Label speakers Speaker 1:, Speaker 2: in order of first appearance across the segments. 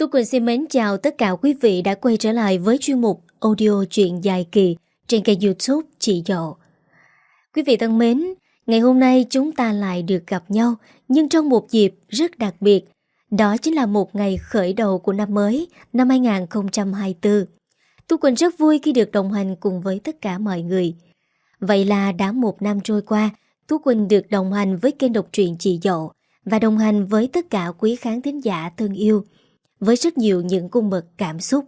Speaker 1: Tú Quỳnh xin mến chào tất cả quý vị đã quay trở lại với chuyên mục audio truyện dài kỳ trên kênh youtube Chị Dậu. Quý vị thân mến, ngày hôm nay chúng ta lại được gặp nhau nhưng trong một dịp rất đặc biệt. Đó chính là một ngày khởi đầu của năm mới, năm 2024. Tú Quỳnh rất vui khi được đồng hành cùng với tất cả mọi người. Vậy là đã một năm trôi qua, Tú Quỳnh được đồng hành với kênh độc truyện Chị Dậu và đồng hành với tất cả quý khán thính giả thân yêu với rất nhiều những cung bậc cảm xúc.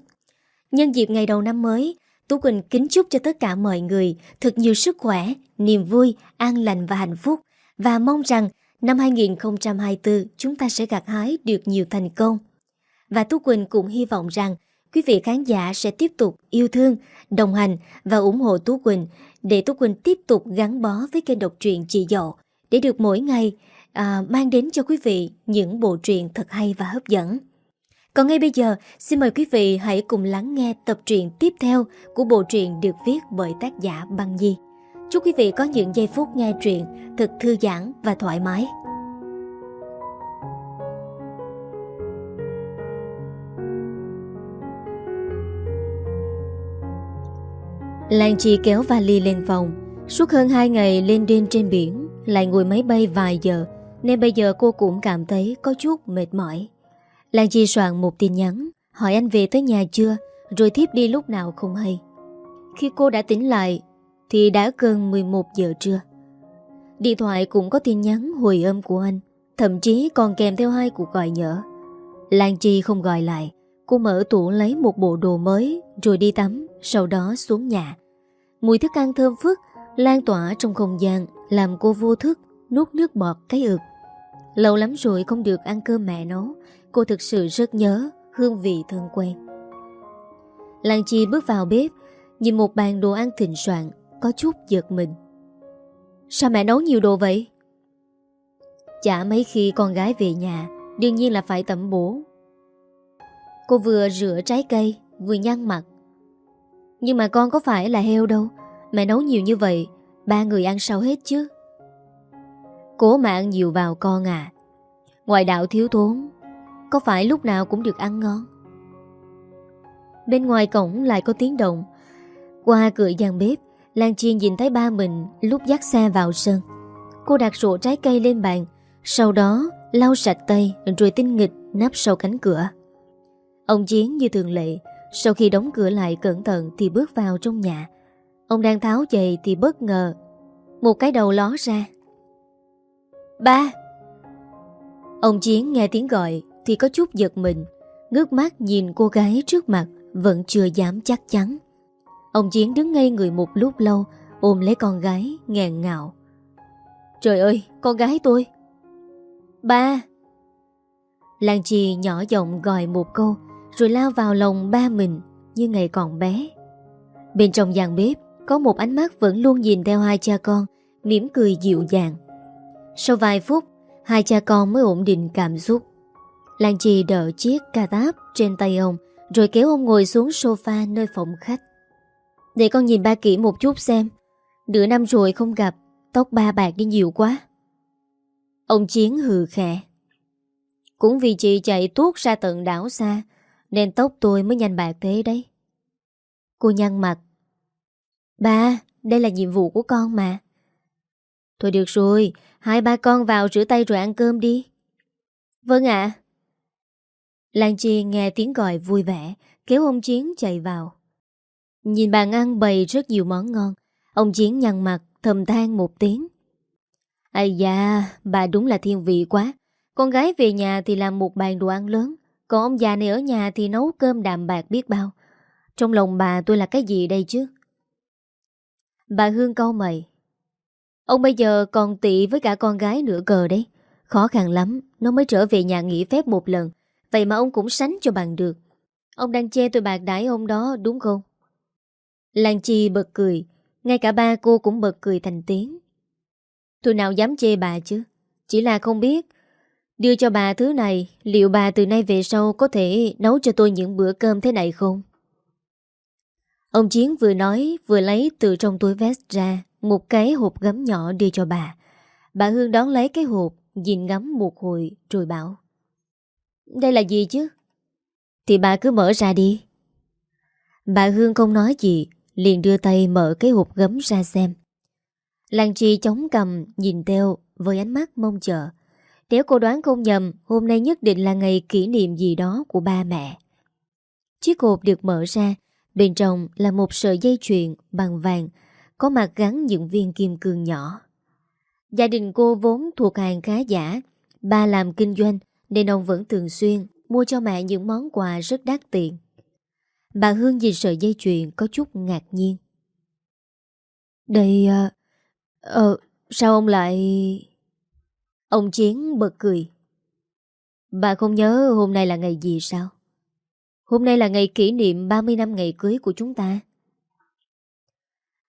Speaker 1: Nhân dịp ngày đầu năm mới, Tú Quỳnh kính chúc cho tất cả mọi người thật nhiều sức khỏe, niềm vui, an lành và hạnh phúc và mong rằng năm 2024 chúng ta sẽ gặt hái được nhiều thành công. Và Tú Quỳnh cũng hy vọng rằng quý vị khán giả sẽ tiếp tục yêu thương, đồng hành và ủng hộ Tú Quỳnh để Tú Quỳnh tiếp tục gắn bó với kênh độc truyện Chị Dậu để được mỗi ngày à, mang đến cho quý vị những bộ truyện thật hay và hấp dẫn. Còn ngay bây giờ, xin mời quý vị hãy cùng lắng nghe tập truyện tiếp theo của bộ truyện được viết bởi tác giả Băng Di. Chúc quý vị có những giây phút nghe truyện thật thư giãn và thoải mái. Lan Chi kéo vali lên phòng Suốt hơn 2 ngày lên đêm trên biển Lại ngồi máy bay vài giờ Nên bây giờ cô cũng cảm thấy có chút mệt mỏi Lan Chi soạn một tin nhắn, Hỏi anh về tới nhà chưa, Rồi tiếp đi lúc nào không hay. Khi cô đã tỉnh lại, Thì đã gần 11 giờ trưa. Điện thoại cũng có tin nhắn hồi âm của anh, Thậm chí còn kèm theo hai cuộc gọi nhỡ Lan Chi không gọi lại, Cô mở tủ lấy một bộ đồ mới Rồi đi tắm, Sau đó xuống nhà. Mùi thức ăn thơm phức Lan tỏa trong không gian, Làm cô vô thức Nuốt nước bọt cái ực. Lâu lắm rồi không được ăn cơm mẹ nấu Cô thực sự rất nhớ Hương vị thân quen. Lan Chi bước vào bếp, Nhìn một bàn đồ ăn thịnh soạn, Có chút giật mình. Sao mẹ nấu nhiều đồ vậy? Chả mấy khi con gái về nhà, Đương nhiên là phải tẩm bổ. Cô vừa rửa trái cây, Vừa nhăn mặt. Nhưng mà con có phải là heo đâu, Mẹ nấu nhiều như vậy, Ba người ăn sao hết chứ? Cố mà ăn nhiều vào con à. Ngoài đạo thiếu thốn có phải lúc nào cũng được ăn ngon? Bên ngoài cổng lại có tiếng động. Qua cửa gian bếp, Lan Chiên nhìn thấy ba mình lúc dắt xe vào sân. Cô đặt rổ trái cây lên bàn, Sau đó lau sạch tay Rồi tinh nghịch nắp sau cánh cửa. Ông Chiến như thường lệ, Sau khi đóng cửa lại cẩn thận Thì bước vào trong nhà. Ông đang tháo giày thì bất ngờ Một cái đầu ló ra. Ba! Ông Chiến nghe tiếng gọi thì có chút giật mình. Ngước mắt nhìn cô gái trước mặt, Vẫn chưa dám chắc chắn. Ông Chiến đứng ngây người một lúc lâu, Ôm lấy con gái ngàn ngạo Trời ơi, con gái tôi! Ba! Lan Chi nhỏ giọng gọi một câu, Rồi lao vào lòng ba mình, Như ngày còn bé. Bên trong gian bếp, Có một ánh mắt vẫn luôn nhìn theo hai cha con, mỉm cười dịu dàng. Sau vài phút, Hai cha con mới ổn định cảm xúc. Lan Chi đỡ chiếc ca táp trên tay ông Rồi kéo ông ngồi xuống sofa nơi phòng khách. Để con nhìn ba kỹ một chút xem Nửa năm rồi không gặp Tóc ba bạc đi nhiều quá. Ông Chiến hừ khẽ. Cũng vì chị chạy tuốt ra tận đảo xa Nên tóc tôi mới nhanh bạc thế đấy. Cô nhăn mặt. Ba, đây là nhiệm vụ của con mà. Thôi được rồi Hai ba con vào rửa tay rồi ăn cơm đi. Vâng ạ. Lan Chi nghe tiếng gọi vui vẻ, Kéo ông Chiến chạy vào. Nhìn bàn ăn bày rất nhiều món ngon, Ông Chiến nhăn mặt, thầm than một tiếng. Ây da, Bà đúng là thiên vị quá. Con gái về nhà thì làm một bàn đồ ăn lớn, Còn ông già này ở nhà thì nấu cơm đạm bạc biết bao. Trong lòng bà tôi là cái gì đây chứ? Bà Hương câu mày. Ông bây giờ còn tị với cả con gái nữa cờ đấy, Khó khăn lắm, Nó mới trở về nhà nghỉ phép một lần. Vậy mà ông cũng sánh cho bằng được. Ông đang chê tôi bạc đãi ông đó, đúng không? Lan Chi bật cười, Ngay cả ba cô cũng bật cười thành tiếng. Tôi nào dám chê bà chứ? Chỉ là không biết. Đưa cho bà thứ này, Liệu bà từ nay về sau Có thể nấu cho tôi những bữa cơm thế này không? Ông Chiến vừa nói, Vừa lấy từ trong túi vest ra, Một cái hộp gấm nhỏ đưa cho bà. Bà Hương đón lấy cái hộp, Nhìn ngắm một hồi, rồi bảo. Đây là gì chứ? Thì bà cứ mở ra đi. Bà Hương không nói gì, Liền đưa tay mở cái hộp gấm ra xem. Lan trì chống cầm, Nhìn theo, với ánh mắt mong chờ. Nếu cô đoán không nhầm, Hôm nay nhất định là ngày kỷ niệm gì đó Của ba mẹ. Chiếc hộp được mở ra, Bên trong là một sợi dây chuyền bằng vàng, Có mặt gắn những viên kim cương nhỏ. Gia đình cô vốn thuộc hàng khá giả, Ba làm kinh doanh nên ông vẫn thường xuyên Mua cho mẹ những món quà rất đắt tiền. Bà Hương nhìn sợi dây chuyền Có chút ngạc nhiên. Đây Ờ Ờ Sao ông lại Ông Chiến bật cười. Bà không nhớ hôm nay là ngày gì sao? Hôm nay là ngày kỷ niệm 30 năm ngày cưới của chúng ta.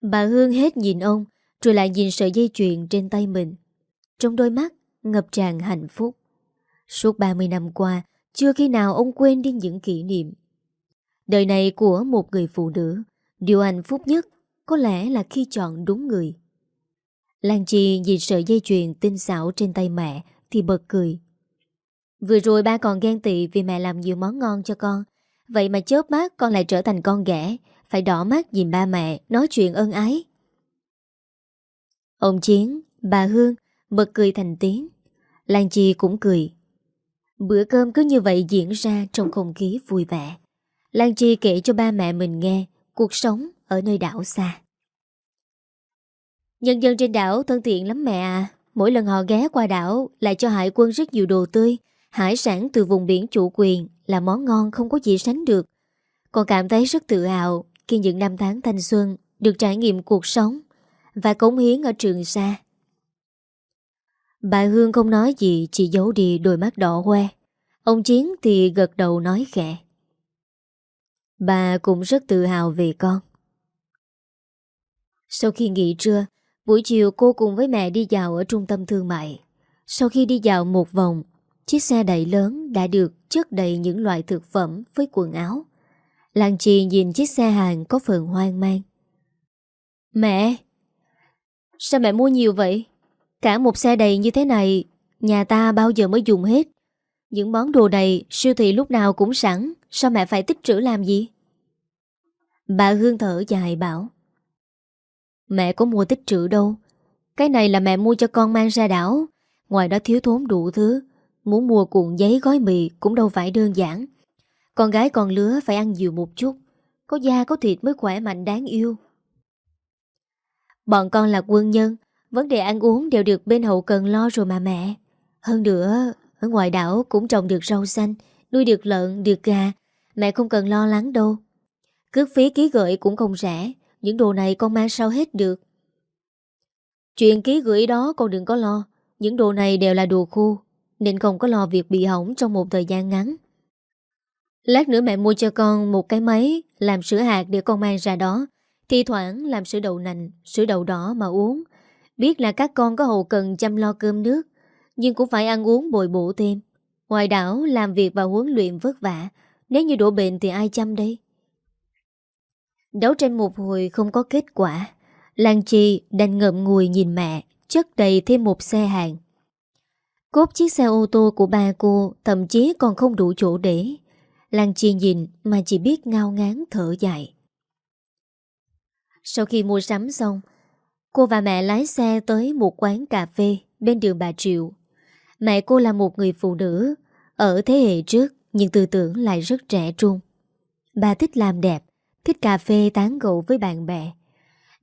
Speaker 1: Bà Hương hết nhìn ông, Rồi lại nhìn sợi dây chuyền trên tay mình. Trong đôi mắt ngập tràn hạnh phúc. Suốt 30 năm qua Chưa khi nào ông quên đi những kỷ niệm. Đời này của một người phụ nữ Điều hạnh phúc nhất Có lẽ là khi chọn đúng người. Lan Chi nhìn sợi dây chuyền tinh xảo trên tay mẹ Thì bật cười. Vừa rồi ba còn ghen tị Vì mẹ làm nhiều món ngon cho con. Vậy mà chớp mắt con lại trở thành con ghẻ Phải đỏ mắt nhìn ba mẹ Nói chuyện ân ái. Ông Chiến, bà Hương Bật cười thành tiếng. Lan Chi cũng cười. Bữa cơm cứ như vậy diễn ra Trong không khí vui vẻ. Lan Chi kể cho ba mẹ mình nghe Cuộc sống ở nơi đảo xa. Nhân dân trên đảo thân thiện lắm mẹ à. Mỗi lần họ ghé qua đảo Lại cho hải quân rất nhiều đồ tươi. Hải sản từ vùng biển chủ quyền Là món ngon không có gì sánh được. Con cảm thấy rất tự hào Khi những năm tháng thanh xuân Được trải nghiệm cuộc sống Và cống hiến ở trường xa Bà Hương không nói gì Chỉ giấu đi đôi mắt đỏ hoe Ông Chiến thì gật đầu nói khẽ Bà cũng rất tự hào về con Sau khi nghỉ trưa Buổi chiều cô cùng với mẹ đi dạo ở trung tâm thương mại. Sau khi đi dạo một vòng, chiếc xe đẩy lớn đã được chất đầy những loại thực phẩm với quần áo. Lan Chi nhìn chiếc xe hàng có phần hoang mang. Mẹ! Sao mẹ mua nhiều vậy? Cả một xe đầy như thế này, nhà ta bao giờ mới dùng hết? Những món đồ này siêu thị lúc nào cũng sẵn, sao mẹ phải tích trữ làm gì? Bà Hương thở dài bảo. Mẹ có mua tích trữ đâu Cái này là mẹ mua cho con mang ra đảo Ngoài đó thiếu thốn đủ thứ Muốn mua cuộn giấy gói mì Cũng đâu phải đơn giản Con gái con lứa phải ăn nhiều một chút Có da có thịt mới khỏe mạnh đáng yêu Bọn con là quân nhân Vấn đề ăn uống đều được bên hậu cần lo rồi mà mẹ. Hơn nữa Ở ngoài đảo cũng trồng được rau xanh Nuôi được lợn, được gà. Mẹ không cần lo lắng đâu. Cước phí ký gửi cũng không rẻ những đồ này con mang sao hết được. Chuyện ký gửi đó con đừng có lo Những đồ này đều là đồ khô Nên không có lo việc bị hỏng trong một thời gian ngắn. Lát nữa mẹ mua cho con một cái máy Làm sữa hạt để con mang ra đó Thì thoảng làm sữa đậu nành Sữa đậu đỏ mà uống. Biết là các con có hậu cần chăm lo cơm nước, Nhưng cũng phải ăn uống bồi bổ thêm. Ngoài đảo, làm việc và huấn luyện vất vả. Nếu như đổ bệnh thì ai chăm đây? Đấu tranh một hồi không có kết quả. Lan Chi đành ngậm ngùi nhìn mẹ, Chất đầy thêm một xe hàng. Cốt chiếc xe ô tô của ba cô Thậm chí còn không đủ chỗ để. Lan Chi nhìn mà chỉ biết ngao ngán thở dài. Sau khi mua sắm xong Cô và mẹ lái xe tới một quán cà phê Bên đường Bà Triệu Mẹ cô là một người phụ nữ Ở thế hệ trước Nhưng tư tưởng lại rất trẻ trung Bà thích làm đẹp thích cà phê tán gẫu với bạn bè.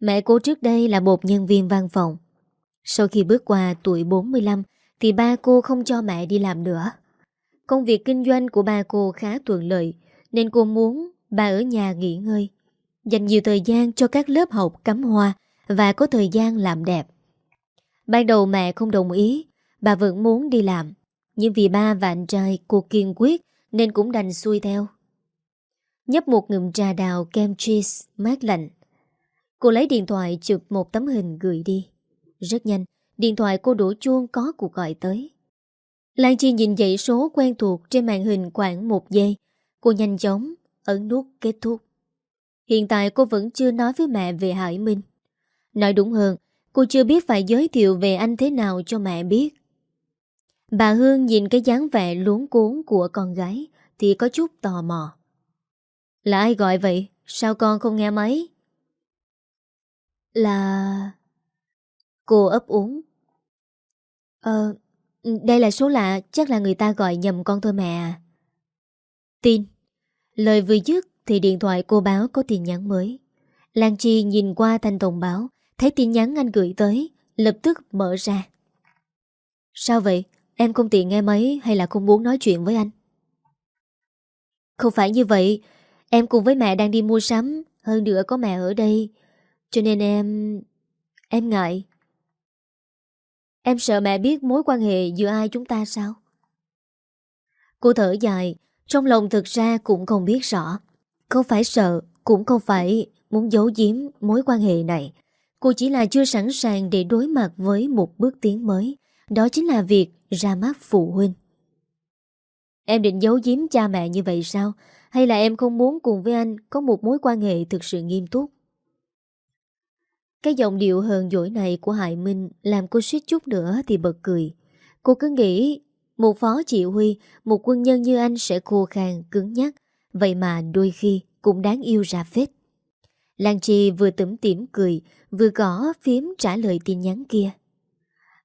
Speaker 1: Mẹ cô trước đây là một nhân viên văn phòng. Sau khi bước qua tuổi 45 thì ba cô không cho mẹ đi làm nữa. Công việc kinh doanh của ba cô khá thuận lợi nên cô muốn bà ở nhà nghỉ ngơi, dành nhiều thời gian cho các lớp học cắm hoa và có thời gian làm đẹp. Ban đầu mẹ không đồng ý, bà vẫn muốn đi làm, nhưng vì ba và anh trai cô kiên quyết nên cũng đành xuôi theo. Nhấp một ngụm trà đào kem cheese mát lạnh. Cô lấy điện thoại chụp một tấm hình gửi đi. Rất nhanh Điện thoại cô đổ chuông có cuộc gọi tới. Lan Chi nhìn dãy số quen thuộc Trên màn hình khoảng một giây. Cô nhanh chóng ấn nút kết thúc. Hiện tại cô vẫn chưa nói với mẹ về Hải Minh. Nói đúng hơn, Cô chưa biết phải giới thiệu về anh thế nào cho mẹ biết. Bà Hương nhìn cái dáng vẻ luống cuốn của con gái, Thì có chút tò mò. Là ai gọi vậy? Sao con không nghe máy? Là Cô ấp úng. Ờ Đây là số lạ, Chắc là người ta gọi nhầm con thôi mẹ à. Tin. Lời vừa dứt thì điện thoại cô báo có tin nhắn mới. Lan Chi nhìn qua thanh tổng báo Thấy tin nhắn anh gửi tới, Lập tức mở ra. Sao vậy? Em không tiện nghe máy hay là không muốn nói chuyện với anh? Không phải như vậy. Em cùng với mẹ đang đi mua sắm. Hơn nữa có mẹ ở đây. Cho nên em... Em ngại. Em sợ mẹ biết mối quan hệ giữa ai chúng ta sao? Cô thở dài. Trong lòng thực ra cũng không biết rõ. Không phải sợ, Cũng không phải muốn giấu giếm mối quan hệ này. Cô chỉ là chưa sẵn sàng để đối mặt với một bước tiến mới Đó chính là việc ra mắt phụ huynh Em định giấu giếm cha mẹ như vậy sao? Hay là em không muốn cùng với anh có một mối quan hệ thực sự nghiêm túc? Cái giọng điệu hờn dỗi này của Hải Minh làm cô suýt chút nữa thì bật cười. Cô cứ nghĩ một phó chỉ huy, một quân nhân như anh sẽ khô khan, cứng nhắc. Vậy mà đôi khi cũng đáng yêu ra phết. Lan Chi vừa tủm tỉm cười, vừa gõ phím trả lời tin nhắn kia.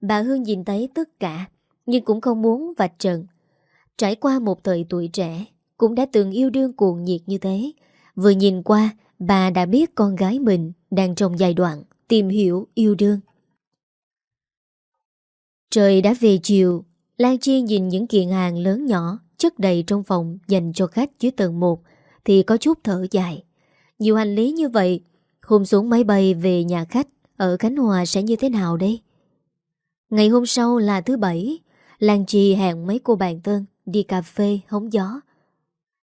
Speaker 1: Bà Hương nhìn thấy tất cả, nhưng cũng không muốn vạch trần. Trải qua một thời tuổi trẻ, cũng đã từng yêu đương cuồng nhiệt như thế. Vừa nhìn qua, bà đã biết con gái mình đang trong giai đoạn tìm hiểu yêu đương. Trời đã về chiều, Lan Chi nhìn những kiện hàng lớn nhỏ chất đầy trong phòng dành cho khách dưới tầng 1 thì có chút thở dài. Nhiều hành lý như vậy, hôm xuống máy bay về nhà khách ở Khánh Hòa sẽ như thế nào đây? Ngày hôm sau là thứ bảy, Lan Chi hẹn mấy cô bạn thân đi cà phê hóng gió.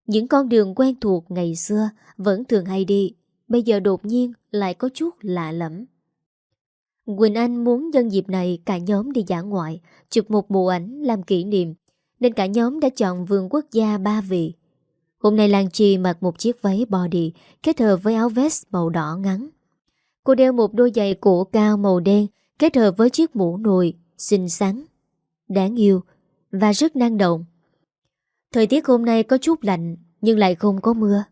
Speaker 1: Những con đường quen thuộc ngày xưa vẫn thường hay đi, bây giờ đột nhiên lại có chút lạ lẫm. Quỳnh Anh muốn nhân dịp này cả nhóm đi giả ngoại, chụp một bộ ảnh làm kỷ niệm, nên cả nhóm đã chọn vườn quốc gia Ba Vị. Hôm nay Lan Chi mặc một chiếc váy body kết hợp với áo vest màu đỏ ngắn. Cô đeo một đôi giày cổ cao màu đen kết hợp với chiếc mũ nồi, xinh xắn, đáng yêu và rất năng động. Thời tiết hôm nay có chút lạnh nhưng lại không có mưa.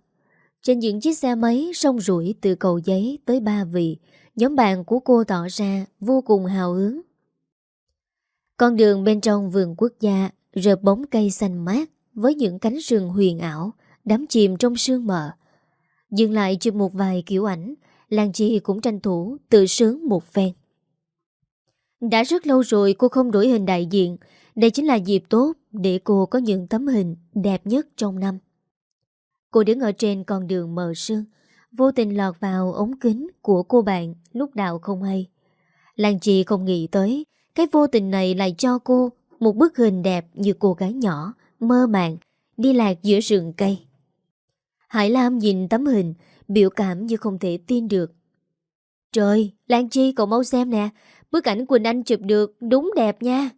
Speaker 1: Trên những chiếc xe máy sông rủi từ cầu giấy tới ba vị, nhóm bạn của cô tỏ ra vô cùng hào hứng. Con đường bên trong vườn quốc gia rợp bóng cây xanh mát với những cánh rừng huyền ảo, đắm chìm trong sương mờ. Dừng lại chụp một vài kiểu ảnh, Lan Chi cũng tranh thủ tự sướng một phen. Đã rất lâu rồi cô không đổi hình đại diện, đây chính là dịp tốt để cô có những tấm hình đẹp nhất trong năm. Cô đứng ở trên con đường mờ sương, vô tình lọt vào ống kính của cô bạn lúc nào không hay. Lan Chi không nghĩ tới, cái vô tình này lại cho cô một bức hình đẹp như cô gái nhỏ, mơ màng, đi lạc giữa rừng cây. Hải Lam nhìn tấm hình, biểu cảm như không thể tin được. Trời, Lan Chi cậu mau xem nè, bức ảnh Quỳnh Anh chụp được đúng đẹp nha.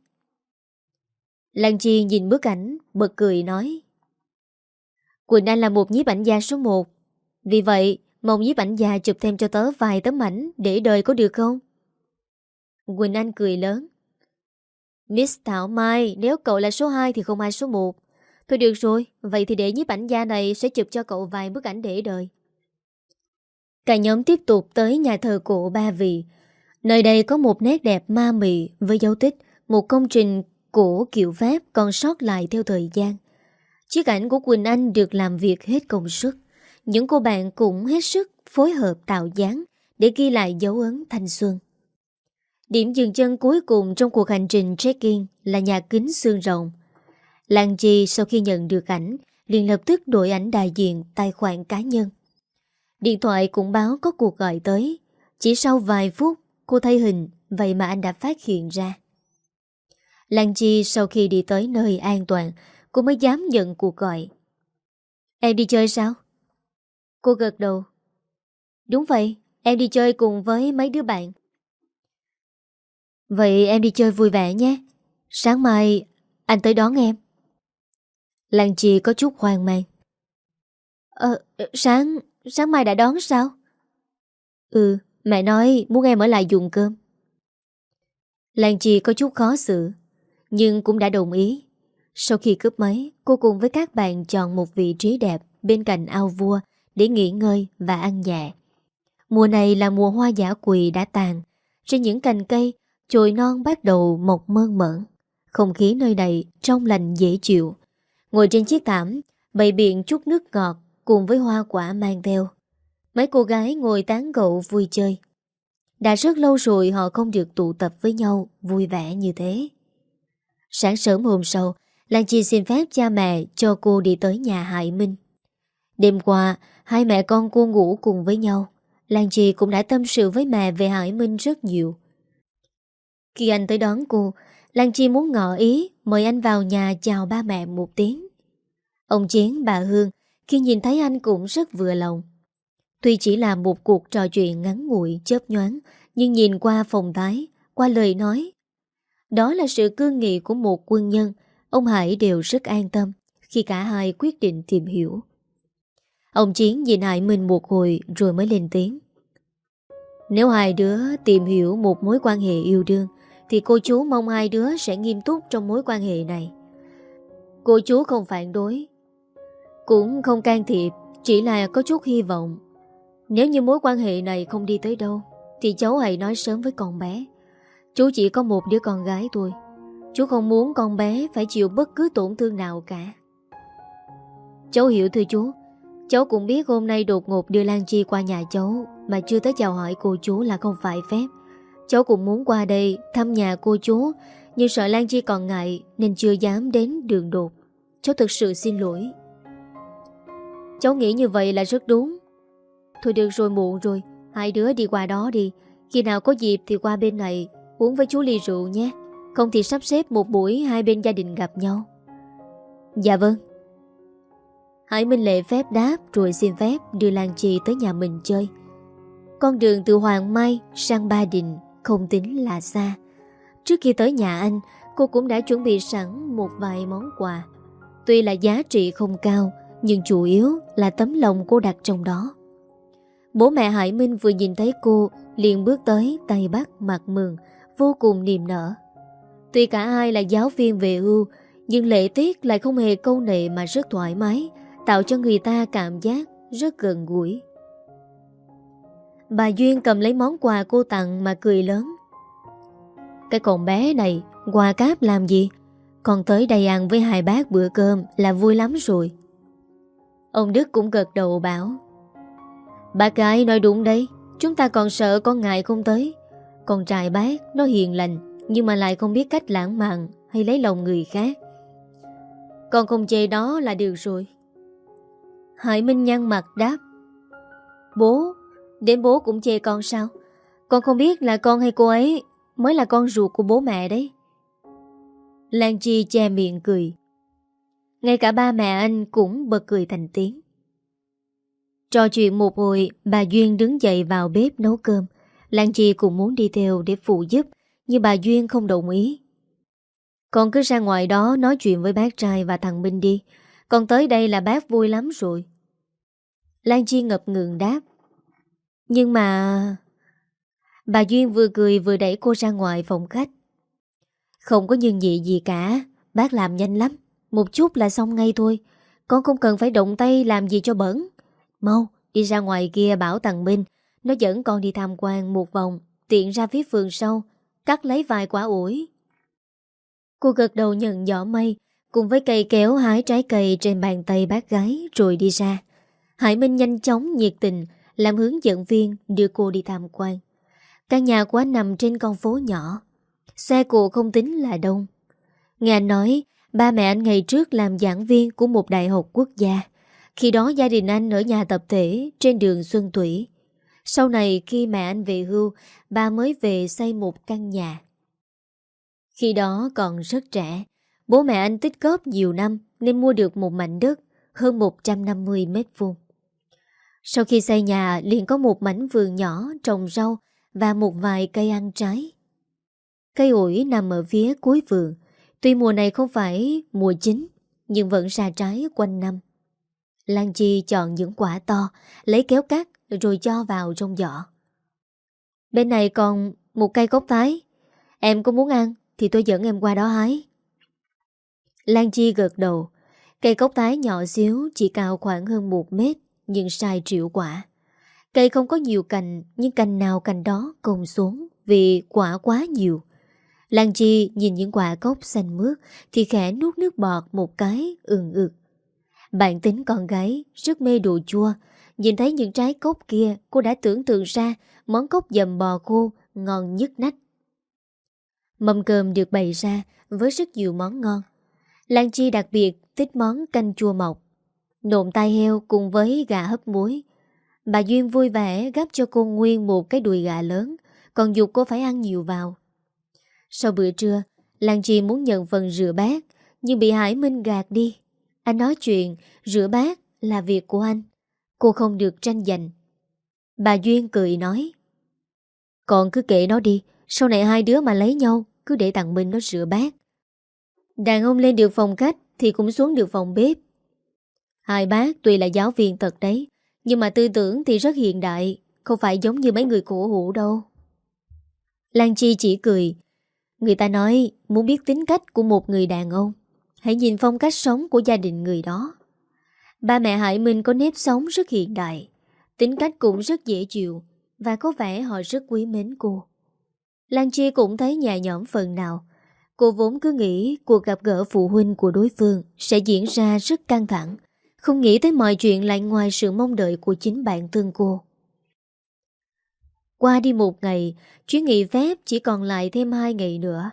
Speaker 1: Lan Chi nhìn bức ảnh, bật cười nói. Quỳnh Anh là một nhiếp ảnh gia số 1. Vì vậy, mong nhiếp ảnh gia chụp thêm cho tớ vài tấm ảnh để đời có được không? Quỳnh Anh cười lớn. Miss Thảo Mai, nếu cậu là số 2 thì không ai số 1. Thôi được rồi, vậy thì để nhiếp ảnh gia này sẽ chụp cho cậu vài bức ảnh để đời. Cả nhóm tiếp tục tới nhà thờ cổ Ba Vị. Nơi đây có một nét đẹp ma mị với dấu tích, một công trình cổ kiểu phép còn sót lại theo thời gian. Chiếc ảnh của Quỳnh Anh được làm việc hết công sức. Những cô bạn cũng hết sức phối hợp tạo dáng để ghi lại dấu ấn thanh xuân. Điểm dừng chân cuối cùng trong cuộc hành trình check-in là nhà kính xương rộng. Lan Chi sau khi nhận được ảnh liền lập tức đổi ảnh đại diện tài khoản cá nhân. Điện thoại cũng báo có cuộc gọi tới. Chỉ sau vài phút cô thấy hình vậy mà anh đã phát hiện ra. Lan Chi sau khi đi tới nơi an toàn Cô mới dám nhận cuộc gọi Em đi chơi sao? Cô gật đầu Đúng vậy, em đi chơi cùng với mấy đứa bạn Vậy em đi chơi vui vẻ nhé Sáng mai anh tới đón em Lan Chi có chút hoang mang Ờ, sáng, sáng mai đã đón sao? Ừ, mẹ nói muốn em ở lại dùng cơm Lan Chi có chút khó xử Nhưng cũng đã đồng ý Sau khi cướp máy, cô cùng với các bạn chọn một vị trí đẹp bên cạnh ao vua để nghỉ ngơi và ăn nhẹ. Mùa này là mùa hoa giả quỳ đã tàn. Trên những cành cây, chồi non bắt đầu mọc mơn mởn. Không khí nơi này trong lành dễ chịu. Ngồi trên chiếc thảm, bày biện chút nước ngọt cùng với hoa quả mang theo. Mấy cô gái ngồi tán gẫu vui chơi. Đã rất lâu rồi họ không được tụ tập với nhau vui vẻ như thế. Sáng sớm hôm sau, Lan Chi xin phép cha mẹ cho cô đi tới nhà Hải Minh. Đêm qua, hai mẹ con cô ngủ cùng với nhau. Lan Chi cũng đã tâm sự với mẹ về Hải Minh rất nhiều. Khi anh tới đón cô, Lan Chi muốn ngỏ ý mời anh vào nhà chào ba mẹ một tiếng. Ông Chiến, bà Hương, khi nhìn thấy anh cũng rất vừa lòng. Tuy chỉ là một cuộc trò chuyện ngắn ngủi, chớp nhoáng, nhưng nhìn qua phòng thái, qua lời nói. Đó là sự cương nghị của một quân nhân, ông Hải đều rất an tâm khi cả hai quyết định tìm hiểu. Ông Chiến nhìn Hải mình một hồi rồi mới lên tiếng. Nếu hai đứa tìm hiểu một mối quan hệ yêu đương, thì cô chú mong hai đứa sẽ nghiêm túc trong mối quan hệ này. Cô chú không phản đối, cũng không can thiệp, chỉ là có chút hy vọng. Nếu như mối quan hệ này không đi tới đâu, thì cháu hãy nói sớm với con bé. Chú chỉ có một đứa con gái thôi. Chú không muốn con bé phải chịu bất cứ tổn thương nào cả. Cháu hiểu thưa chú, cháu cũng biết hôm nay đột ngột đưa Lan Chi qua nhà cháu mà chưa tới chào hỏi cô chú là không phải phép. Cháu cũng muốn qua đây thăm nhà cô chú, nhưng sợ Lan Chi còn ngại nên chưa dám đến đường đột. Cháu thực sự xin lỗi. Cháu nghĩ như vậy là rất đúng. Thôi được rồi muộn rồi. Hai đứa đi qua đó đi. Khi nào có dịp thì qua bên này Uống với chú ly rượu nhé. Không thì sắp xếp một buổi hai bên gia đình gặp nhau. Dạ vâng. Hải Minh Lệ phép đáp Rồi xin phép đưa Lan Chi tới nhà mình chơi. Con đường từ Hoàng Mai sang Ba Đình. Không tính là xa. Trước khi tới nhà anh, Cô cũng đã chuẩn bị sẵn một vài món quà. Tuy là giá trị không cao, nhưng chủ yếu là tấm lòng cô đặt trong đó. Bố mẹ Hải Minh vừa nhìn thấy cô, liền bước tới tay bắt mặt mừng Vô cùng niềm nở. Tuy cả hai là giáo viên về hưu, Nhưng lễ tiết lại không hề câu nệ mà rất thoải mái, Tạo cho người ta cảm giác rất gần gũi. Bà Duyên cầm lấy món quà cô tặng mà cười lớn. Cái con bé này, Quà cáp làm gì? Còn tới đây ăn với hai bác bữa cơm Là vui lắm rồi. Ông Đức cũng gật đầu bảo Bà cái nói đúng đấy, Chúng ta còn sợ con ngại không tới. Con trai bác nó hiền lành, Nhưng mà lại không biết cách lãng mạn Hay lấy lòng người khác. Con không chê đó là được rồi. Hải Minh nhăn mặt đáp, Bố Đến bố cũng chê con sao Con không biết là con hay cô ấy Mới là con ruột của bố mẹ đấy Lan Chi che miệng cười ngay cả ba mẹ anh cũng bật cười thành tiếng. Trò chuyện một hồi, bà Duyên đứng dậy vào bếp nấu cơm. Lan Chi cũng muốn đi theo để phụ giúp, nhưng bà Duyên không đồng ý. Con cứ ra ngoài đó nói chuyện với bác trai và thằng Minh đi. Con tới đây là bác vui lắm rồi. Lan Chi ngập ngừng đáp. Nhưng mà... Bà Duyên vừa cười vừa đẩy cô ra ngoài phòng khách. Không có nhân dị gì cả, bác làm nhanh lắm. Một chút là xong ngay thôi. Con không cần phải động tay làm gì cho bẩn. Mau đi ra ngoài kia bảo thằng Minh. Nó dẫn con đi tham quan một vòng Tiện ra phía vườn sau Cắt lấy vài quả ủi. Cô gật đầu nhận giỏ mây Cùng với cây kéo hái trái cây Trên bàn tay bác gái rồi đi ra. Hải Minh nhanh chóng nhiệt tình làm hướng dẫn viên đưa cô đi tham quan Căn nhà của anh nằm trên con phố nhỏ Xe cộ không tính là đông Nghe nói Ba mẹ anh ngày trước làm giảng viên của một đại học quốc gia. Khi đó gia đình anh ở nhà tập thể trên đường Xuân Thủy. Sau này khi mẹ anh về hưu, ba mới về xây một căn nhà. Khi đó còn rất trẻ, bố mẹ anh tích góp nhiều năm nên mua được một mảnh đất hơn 150 mét vuông. Sau khi xây nhà liền có một mảnh vườn nhỏ trồng rau và một vài cây ăn trái. Cây ổi nằm ở phía cuối vườn, Tuy mùa này không phải mùa chính, nhưng vẫn ra trái quanh năm. Lan Chi chọn những quả to, lấy kéo cắt rồi cho vào trong giỏ. Bên này còn một cây cốc tái. Em có muốn ăn thì tôi dẫn em qua đó hái. Lan Chi gật đầu. Cây cốc tái nhỏ xíu chỉ cao khoảng hơn một mét nhưng sai triệu quả. Cây không có nhiều cành, nhưng cành nào cành đó cùng xuống vì quả quá nhiều. Lan Chi nhìn những quả cốc xanh mướt thì khẽ nuốt nước bọt một cái ừng ực. Bạn tính con gái, rất mê đồ chua. Nhìn thấy những trái cốc kia, cô đã tưởng tượng ra món cốc dầm bò khô ngon nhất nách. Mâm cơm được bày ra với rất nhiều món ngon. Lan Chi đặc biệt thích món canh chua mọc. Nộm tai heo cùng với gà hấp muối. Bà Duyên vui vẻ gắp cho cô Nguyên một cái đùi gà lớn, còn dục cô phải ăn nhiều vào. Sau bữa trưa, Lan Chi muốn nhận phần rửa bát, nhưng bị Hải Minh gạt đi. Anh nói chuyện, rửa bát là việc của anh. Cô không được tranh giành. Bà Duyên cười nói. Còn cứ kệ nó đi, sau này hai đứa mà lấy nhau, cứ để tặng Minh nó rửa bát. Đàn ông lên được phòng khách thì cũng xuống được phòng bếp. Hai bác tuy là giáo viên thật đấy, nhưng mà tư tưởng thì rất hiện đại, không phải giống như mấy người cổ hủ đâu. Lan Chi chỉ cười. Người ta nói muốn biết tính cách của một người đàn ông, hãy nhìn phong cách sống của gia đình người đó. Ba mẹ Hải Minh có nếp sống rất hiện đại, tính cách cũng rất dễ chịu và có vẻ họ rất quý mến cô. Lan Chi cũng thấy nhẹ nhõm phần nào. Cô vốn cứ nghĩ cuộc gặp gỡ phụ huynh của đối phương sẽ diễn ra rất căng thẳng, không nghĩ tới mọi chuyện lại ngoài sự mong đợi của chính bản thân cô. Qua đi một ngày, chuyến nghỉ phép chỉ còn lại thêm hai ngày nữa.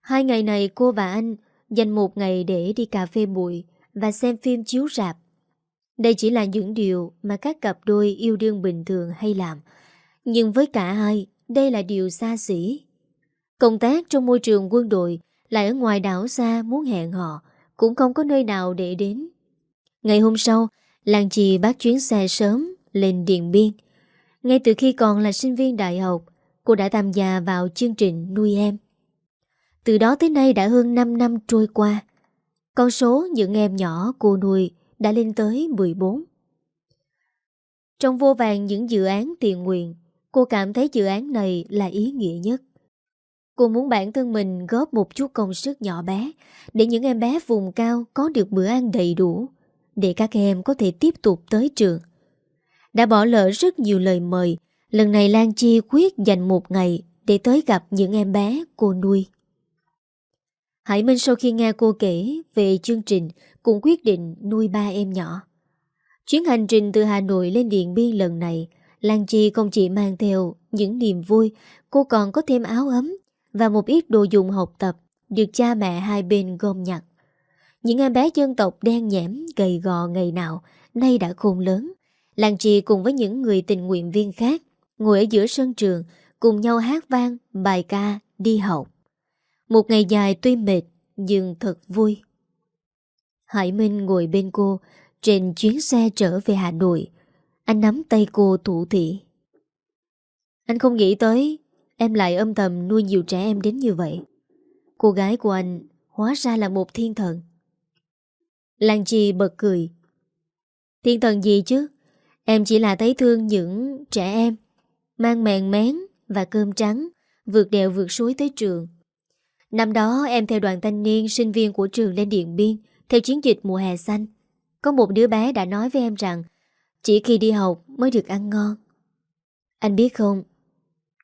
Speaker 1: Hai ngày này cô và anh dành một ngày để đi cà phê bụi và xem phim chiếu rạp. Đây chỉ là những điều mà các cặp đôi yêu đương bình thường hay làm. Nhưng với cả hai, đây là điều xa xỉ. Công tác trong môi trường quân đội lại ở ngoài đảo xa muốn hẹn họ, cũng không có nơi nào để đến. Ngày hôm sau, làng chị bắt chuyến xe sớm lên Điện Biên. Ngay từ khi còn là sinh viên đại học, cô đã tham gia vào chương trình nuôi em. Từ đó tới nay đã hơn 5 năm trôi qua. Con số những em nhỏ cô nuôi đã lên tới 14. Trong vô vàng những dự án tiền nguyện, cô cảm thấy dự án này là ý nghĩa nhất. Cô muốn bản thân mình góp một chút công sức nhỏ bé để những em bé vùng cao có được bữa ăn đầy đủ, để các em có thể tiếp tục tới trường. Đã bỏ lỡ rất nhiều lời mời, lần này Lan Chi quyết dành một ngày để tới gặp những em bé cô nuôi. Hải Minh sau khi nghe cô kể về chương trình cũng quyết định nuôi ba em nhỏ. Chuyến hành trình từ Hà Nội lên Điện Biên lần này, Lan Chi không chỉ mang theo những niềm vui, cô còn có thêm áo ấm và một ít đồ dùng học tập được cha mẹ hai bên gom nhặt. Những em bé dân tộc đen nhẽm, gầy gò ngày nào, nay đã khôn lớn. Làng trì cùng với những người tình nguyện viên khác ngồi ở giữa sân trường, cùng nhau hát vang, bài ca, đi học. Một ngày dài tuy mệt, nhưng thật vui. Hải Minh ngồi bên cô trên chuyến xe trở về Hà Nội. Anh nắm tay cô thủ thị. Anh không nghĩ tới em lại âm thầm nuôi nhiều trẻ em đến như vậy. Cô gái của anh hóa ra là một thiên thần. Lan Chi bật cười. Thiên thần gì chứ? Em chỉ là thấy thương những trẻ em mang mèn mén và cơm trắng vượt đèo vượt suối tới trường. Năm đó em theo đoàn thanh niên sinh viên của trường lên Điện Biên theo chiến dịch mùa hè xanh. Có một đứa bé đã nói với em rằng chỉ khi đi học mới được ăn ngon. Anh biết không,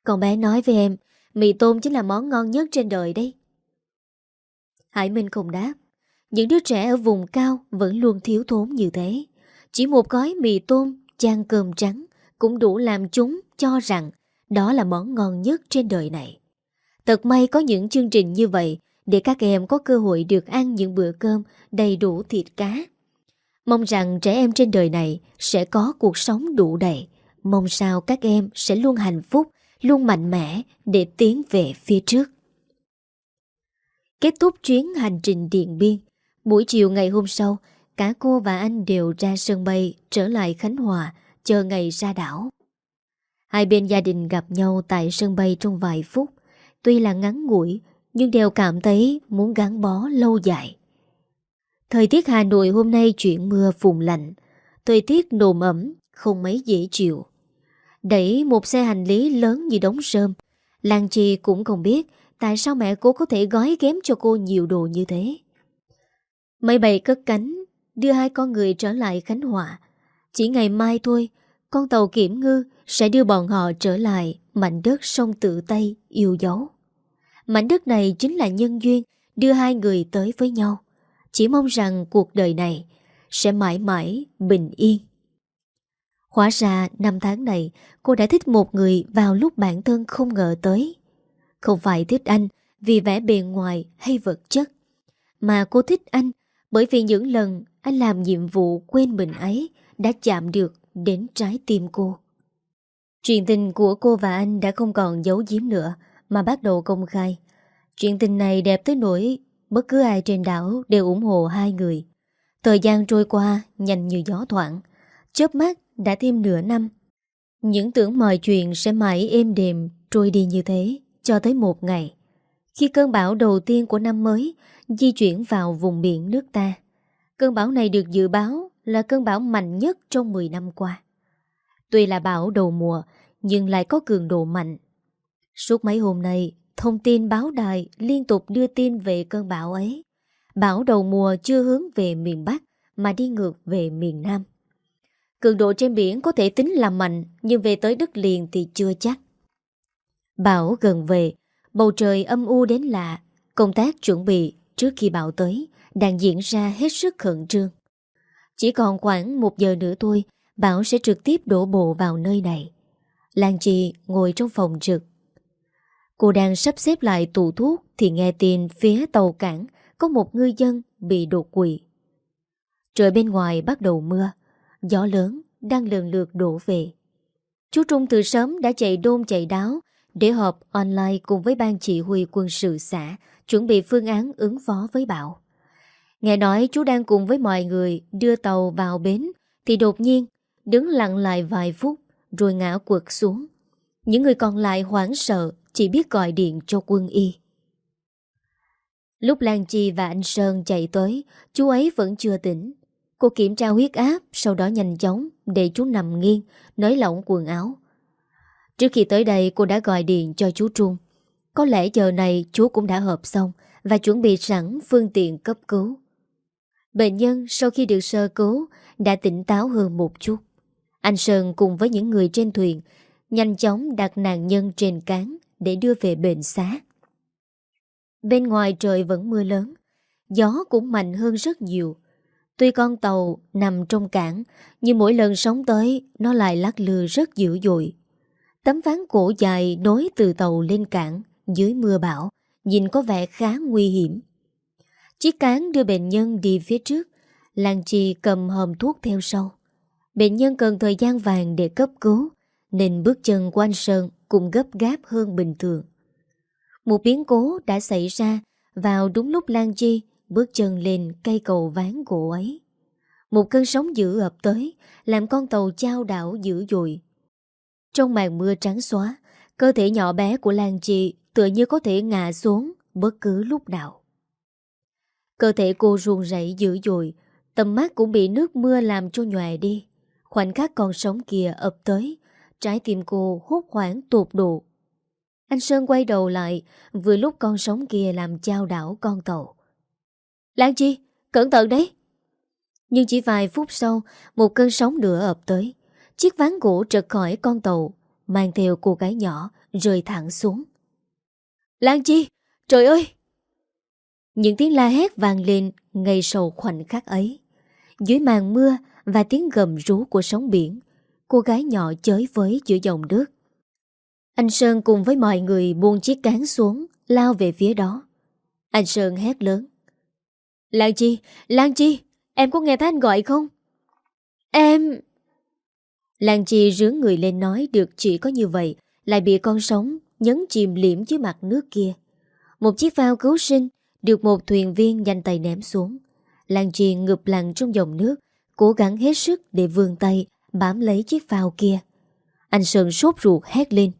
Speaker 1: con bé nói với em mì tôm chính là món ngon nhất trên đời đấy. Hải Minh không đáp. Những đứa trẻ ở vùng cao vẫn luôn thiếu thốn như thế. Chỉ một gói mì tôm, chan cơm trắng cũng đủ làm chúng cho rằng đó là món ngon nhất trên đời này. Thật may có những chương trình như vậy để các em có cơ hội được ăn những bữa cơm đầy đủ thịt cá. Mong rằng trẻ em trên đời này sẽ có cuộc sống đủ đầy. Mong sao các em sẽ luôn hạnh phúc, luôn mạnh mẽ để tiến về phía trước. Kết thúc chuyến hành trình Điện Biên, buổi chiều ngày hôm sau, cả cô và anh đều ra sân bay trở lại Khánh Hòa, chờ ngày ra đảo. Hai bên gia đình gặp nhau tại sân bay trong vài phút, tuy là ngắn ngủi nhưng đều cảm thấy muốn gắn bó lâu dài. Thời tiết Hà Nội hôm nay chuyển mưa phùn lạnh, thời tiết nồm ẩm, không mấy dễ chịu. Đẩy một xe hành lý lớn như đống rơm, Lan Chi cũng không biết tại sao mẹ cô có thể gói ghém cho cô nhiều đồ như thế. Máy bay cất cánh, đưa hai con người trở lại Khánh Hòa. Chỉ ngày mai thôi, con tàu kiểm ngư sẽ đưa bọn họ trở lại mảnh đất sông tự Tây yêu dấu. Mảnh đất này chính là nhân duyên đưa hai người tới với nhau. Chỉ mong rằng cuộc đời này sẽ mãi mãi bình yên. Hóa ra năm tháng này cô đã thích một người vào lúc bản thân không ngờ tới. Không phải thích anh vì vẻ bề ngoài hay vật chất, mà cô thích anh bởi vì những lần anh làm nhiệm vụ quên mình ấy đã chạm được đến trái tim cô. Chuyện tình của cô và anh đã không còn giấu giếm nữa mà bắt đầu công khai. Chuyện tình này đẹp tới nỗi bất cứ ai trên đảo đều ủng hộ hai người. Thời gian trôi qua nhanh như gió thoảng, chớp mắt đã thêm nửa năm. Những tưởng mọi chuyện sẽ mãi êm đềm trôi đi như thế cho tới một ngày. Khi cơn bão đầu tiên của năm mới di chuyển vào vùng biển nước ta. Cơn bão này được dự báo là cơn bão mạnh nhất trong 10 năm qua. Tuy là bão đầu mùa, nhưng lại có cường độ mạnh. Suốt mấy hôm nay, thông tin báo đài liên tục đưa tin về cơn bão ấy. Bão đầu mùa chưa hướng về miền Bắc, mà đi ngược về miền Nam. Cường độ trên biển có thể tính là mạnh, nhưng về tới đất liền thì chưa chắc. Bão gần về, bầu trời âm u đến lạ, công tác chuẩn bị trước khi bão tới đang diễn ra hết sức khẩn trương. Chỉ còn khoảng một giờ nữa thôi, bão sẽ trực tiếp đổ bộ vào nơi này. Lan Chi ngồi trong phòng trực. Cô đang sắp xếp lại tủ thuốc thì nghe tin phía tàu cảng có một ngư dân bị đột quỵ. Trời bên ngoài bắt đầu mưa, gió lớn đang lần lượt đổ về. Chú Trung từ sớm đã chạy đôn chạy đáo để họp online cùng với ban chỉ huy quân sự xã chuẩn bị phương án ứng phó với bão. Nghe nói chú đang cùng với mọi người đưa tàu vào bến thì đột nhiên đứng lặng lại vài phút rồi ngã quật xuống. Những người còn lại hoảng sợ chỉ biết gọi điện cho quân y. Lúc Lan Chi và anh Sơn chạy tới, chú ấy vẫn chưa tỉnh. Cô kiểm tra huyết áp, sau đó nhanh chóng để chú nằm nghiêng, nới lỏng quần áo. Trước khi tới đây cô đã gọi điện cho chú Trung. Có lẽ giờ này chú cũng đã hợp xong và chuẩn bị sẵn phương tiện cấp cứu. Bệnh nhân sau khi được sơ cứu đã tỉnh táo hơn một chút. Anh Sơn cùng với những người trên thuyền nhanh chóng đặt nạn nhân trên cán để đưa về bệnh xá. Bên ngoài trời vẫn mưa lớn, gió cũng mạnh hơn rất nhiều. Tuy con tàu nằm trong cảng, nhưng mỗi lần sóng tới, nó lại lắc lư rất dữ dội. Tấm ván cổ dài nối từ tàu lên cảng, dưới mưa bão, nhìn có vẻ khá nguy hiểm. Chiếc cán đưa bệnh nhân đi phía trước, Lan Chi cầm hòm thuốc theo sau. Bệnh nhân cần thời gian vàng để cấp cứu, nên bước chân của anh Sơn cũng gấp gáp hơn bình thường. Một biến cố đã xảy ra vào đúng lúc Lan Chi bước chân lên cây cầu ván gỗ ấy. Một cơn sóng dữ ập tới, làm con tàu trao đảo dữ dội. Trong màn mưa trắng xóa, cơ thể nhỏ bé của Lan Chi tựa như có thể ngã xuống bất cứ lúc nào. Cơ thể cô ruồn rẩy dữ dội, tầm mắt cũng bị nước mưa làm cho nhòe đi. Khoảnh khắc con sóng kia ập tới, trái tim cô hốt hoảng tột độ. Anh Sơn quay đầu lại, vừa lúc con sóng kia làm trao đảo con tàu. Lan Chi, cẩn thận đấy! Nhưng chỉ vài phút sau, một cơn sóng nữa ập tới. Chiếc ván gỗ trật khỏi con tàu, mang theo cô gái nhỏ, rơi thẳng xuống. Lan Chi! Trời ơi! Những tiếng la hét vang lên ngay sau khoảnh khắc ấy. Dưới màn mưa và tiếng gầm rú của sóng biển, cô gái nhỏ chới với giữa dòng nước. Anh Sơn cùng với mọi người buông chiếc cán xuống, lao về phía đó. Anh Sơn hét lớn. Lan Chi! Lan Chi! Em có nghe thấy anh gọi không? Em... Lan Chi rướng người lên nói được chỉ có như vậy, lại bị con sóng nhấn chìm liễm dưới mặt nước kia. Một chiếc phao cứu sinh được một thuyền viên nhanh tay ném xuống. Lan Chi ngập lặng trong dòng nước, cố gắng hết sức để vươn tay bám lấy chiếc phao kia. Anh Sơn sốt ruột hét lên.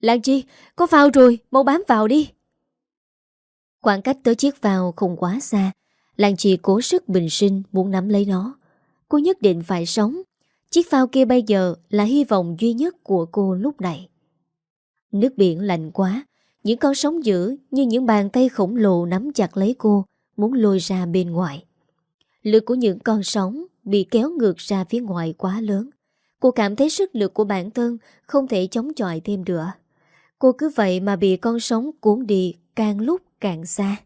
Speaker 1: Lan Chi, có phao rồi, mau bám vào đi. Khoảng cách tới chiếc phao không quá xa, Lan Chi cố sức bình sinh muốn nắm lấy nó. Cô nhất định phải sống. Chiếc phao kia bây giờ là hy vọng duy nhất của cô lúc này. Nước biển lạnh quá, những con sóng dữ như những bàn tay khổng lồ nắm chặt lấy cô, muốn lôi ra bên ngoài. Lực của những con sóng bị kéo ngược ra phía ngoài quá lớn. Cô cảm thấy sức lực của bản thân không thể chống chọi thêm nữa. Cô cứ vậy mà bị con sóng cuốn đi càng lúc càng xa.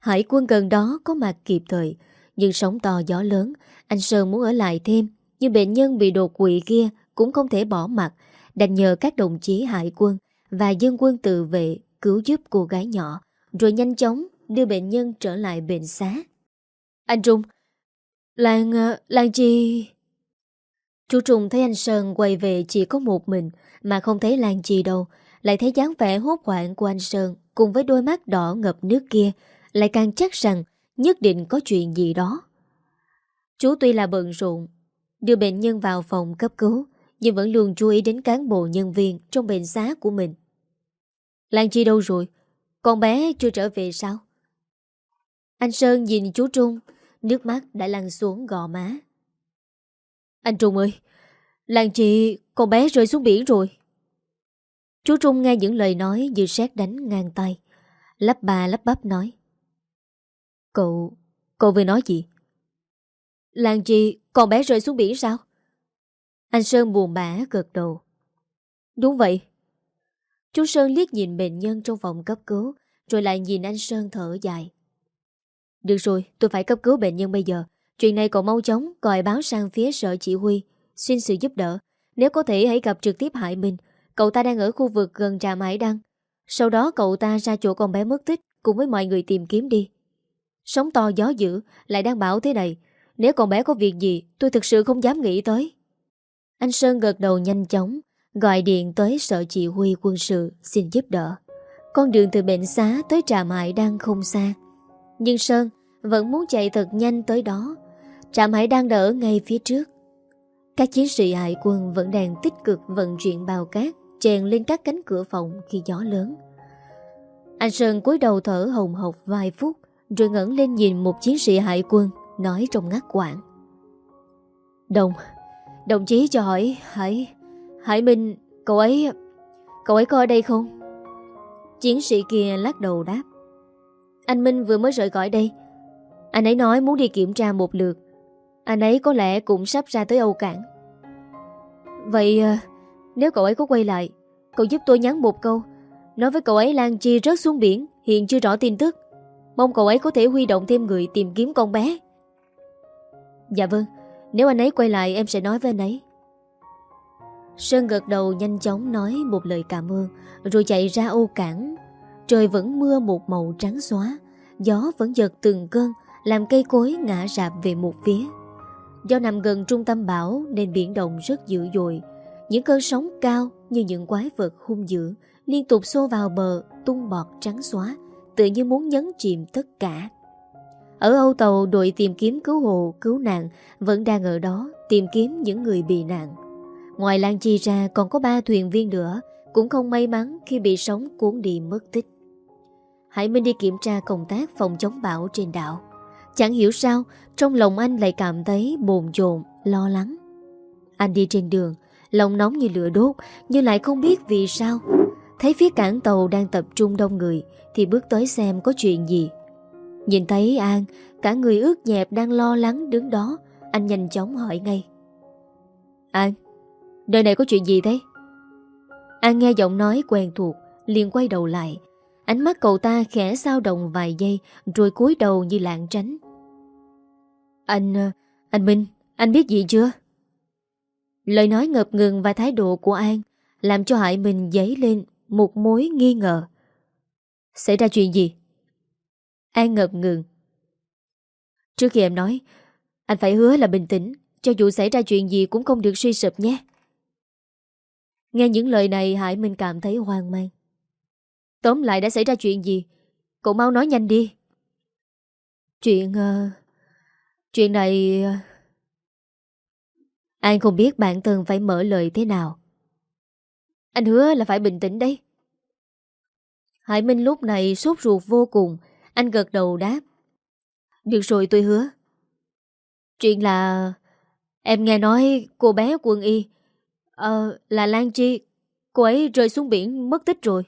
Speaker 1: Hải quân gần đó có mặt kịp thời, nhưng sóng to gió lớn, anh Sơn muốn ở lại thêm, nhưng bệnh nhân bị đột quỵ kia cũng không thể bỏ mặt, đành nhờ các đồng chí hải quân và dân quân tự vệ cứu giúp cô gái nhỏ, rồi nhanh chóng đưa bệnh nhân trở lại bệnh xá. Anh Trung, Lan, làng ờ, Lan Chi... Chú Trung thấy anh Sơn quay về chỉ có một mình mà không thấy Lan Chi đâu, lại thấy dáng vẻ hốt hoảng của anh Sơn cùng với đôi mắt đỏ ngập nước kia, lại càng chắc rằng nhất định có chuyện gì đó. Chú tuy là bận rộn, đưa bệnh nhân vào phòng cấp cứu, nhưng vẫn luôn chú ý đến cán bộ nhân viên trong bệnh xá của mình. Lan Chi đâu rồi? Con bé chưa trở về sao? Anh Sơn nhìn chú Trung, nước mắt đã lăn xuống gò má. Anh Trung ơi, Lan Chi, con bé rơi xuống biển rồi. Chú Trung nghe những lời nói như sét đánh ngang tay. Lắp bà lắp bắp nói. Cậu, cậu vừa nói gì? Lan Chi, con bé rơi xuống biển sao? Anh Sơn buồn bã gật đầu. Đúng vậy. Chú Sơn liếc nhìn bệnh nhân trong phòng cấp cứu, rồi lại nhìn anh Sơn thở dài. Được rồi, tôi phải cấp cứu bệnh nhân bây giờ. Chuyện này cậu mau chóng gọi báo sang phía sở chỉ huy, xin sự giúp đỡ. Nếu có thể hãy gặp trực tiếp Hải Minh, cậu ta đang ở khu vực gần trạm Hải Đăng. Sau đó cậu ta ra chỗ con bé mất tích cùng với mọi người tìm kiếm đi. Sóng to gió dữ, lại đang bảo thế này. Nếu con bé có việc gì, tôi thực sự không dám nghĩ tới. Anh Sơn gật đầu nhanh chóng, gọi điện tới sở chỉ huy quân sự xin giúp đỡ. Con đường từ bệnh xá tới trạm hải đang không xa. Nhưng Sơn vẫn muốn chạy thật nhanh tới đó. Trạm hải đang đỡ ngay phía trước. Các chiến sĩ hải quân vẫn đang tích cực vận chuyển bào cát chèn lên các cánh cửa phòng khi gió lớn. Anh Sơn cúi đầu thở hồng hộc vài phút rồi ngẩng lên nhìn một chiến sĩ hải quân nói trong ngắt quãng. Đồng, đồng chí cho hỏi Hải, Hải Minh, cậu ấy, cậu ấy có ở đây không? Chiến sĩ kia lắc đầu đáp. Anh Minh vừa mới rời khỏi đây. Anh ấy nói muốn đi kiểm tra một lượt. Anh ấy có lẽ cũng sắp ra tới Âu Cảng. Vậy ờ, nếu cậu ấy có quay lại, cậu giúp tôi nhắn một câu. Nói với cậu ấy Lan Chi rớt xuống biển, hiện chưa rõ tin tức. Mong cậu ấy có thể huy động thêm người tìm kiếm con bé. Dạ vâng, nếu anh ấy quay lại em sẽ nói với anh ấy. Sơn gật đầu nhanh chóng nói một lời cảm ơn, rồi chạy ra ô cảng. Trời vẫn mưa một màu trắng xóa, gió vẫn giật từng cơn, làm cây cối ngã rạp về một phía. Do nằm gần trung tâm bão nên biển động rất dữ dội. Những cơn sóng cao như những quái vật hung dữ liên tục xô vào bờ, tung bọt trắng xóa, tự như muốn nhấn chìm tất cả. Ở Âu Tàu, đội tìm kiếm cứu hộ, cứu nạn vẫn đang ở đó tìm kiếm những người bị nạn. Ngoài Lan Chi ra còn có ba thuyền viên nữa, cũng không may mắn khi bị sóng cuốn đi mất tích. Hải Minh đi kiểm tra công tác phòng chống bão trên đảo. Chẳng hiểu sao, trong lòng anh lại cảm thấy bồn chồn, lo lắng. Anh đi trên đường, lòng nóng như lửa đốt, nhưng lại không biết vì sao. Thấy phía cảng tàu đang tập trung đông người, thì bước tới xem có chuyện gì. Nhìn thấy An, cả người ướt nhẹp đang lo lắng đứng đó, anh nhanh chóng hỏi ngay. An, đời này có chuyện gì thế? An nghe giọng nói quen thuộc, liền quay đầu lại. Ánh mắt cậu ta khẽ sao động vài giây rồi cúi đầu như lạng tránh. Anh... Anh Minh, anh biết gì chưa? Lời nói ngập ngừng và thái độ của An làm cho Hải Minh dấy lên một mối nghi ngờ. Xảy ra chuyện gì? An ngập ngừng. Trước khi em nói, anh phải hứa là bình tĩnh, cho dù xảy ra chuyện gì cũng không được suy sụp nhé. Nghe những lời này Hải Minh cảm thấy hoang mang. Tóm lại đã xảy ra chuyện gì? Cậu mau nói nhanh đi. Chuyện... Uh, chuyện này... Uh... An không biết bản thân phải mở lời thế nào. Anh hứa là phải bình tĩnh đấy. Hải Minh lúc này sốt ruột vô cùng, anh gật đầu đáp. Được rồi, tôi hứa. Chuyện là... Em nghe nói cô bé quân y Ờ là Lan Chi, Cô ấy rơi xuống biển, mất tích rồi.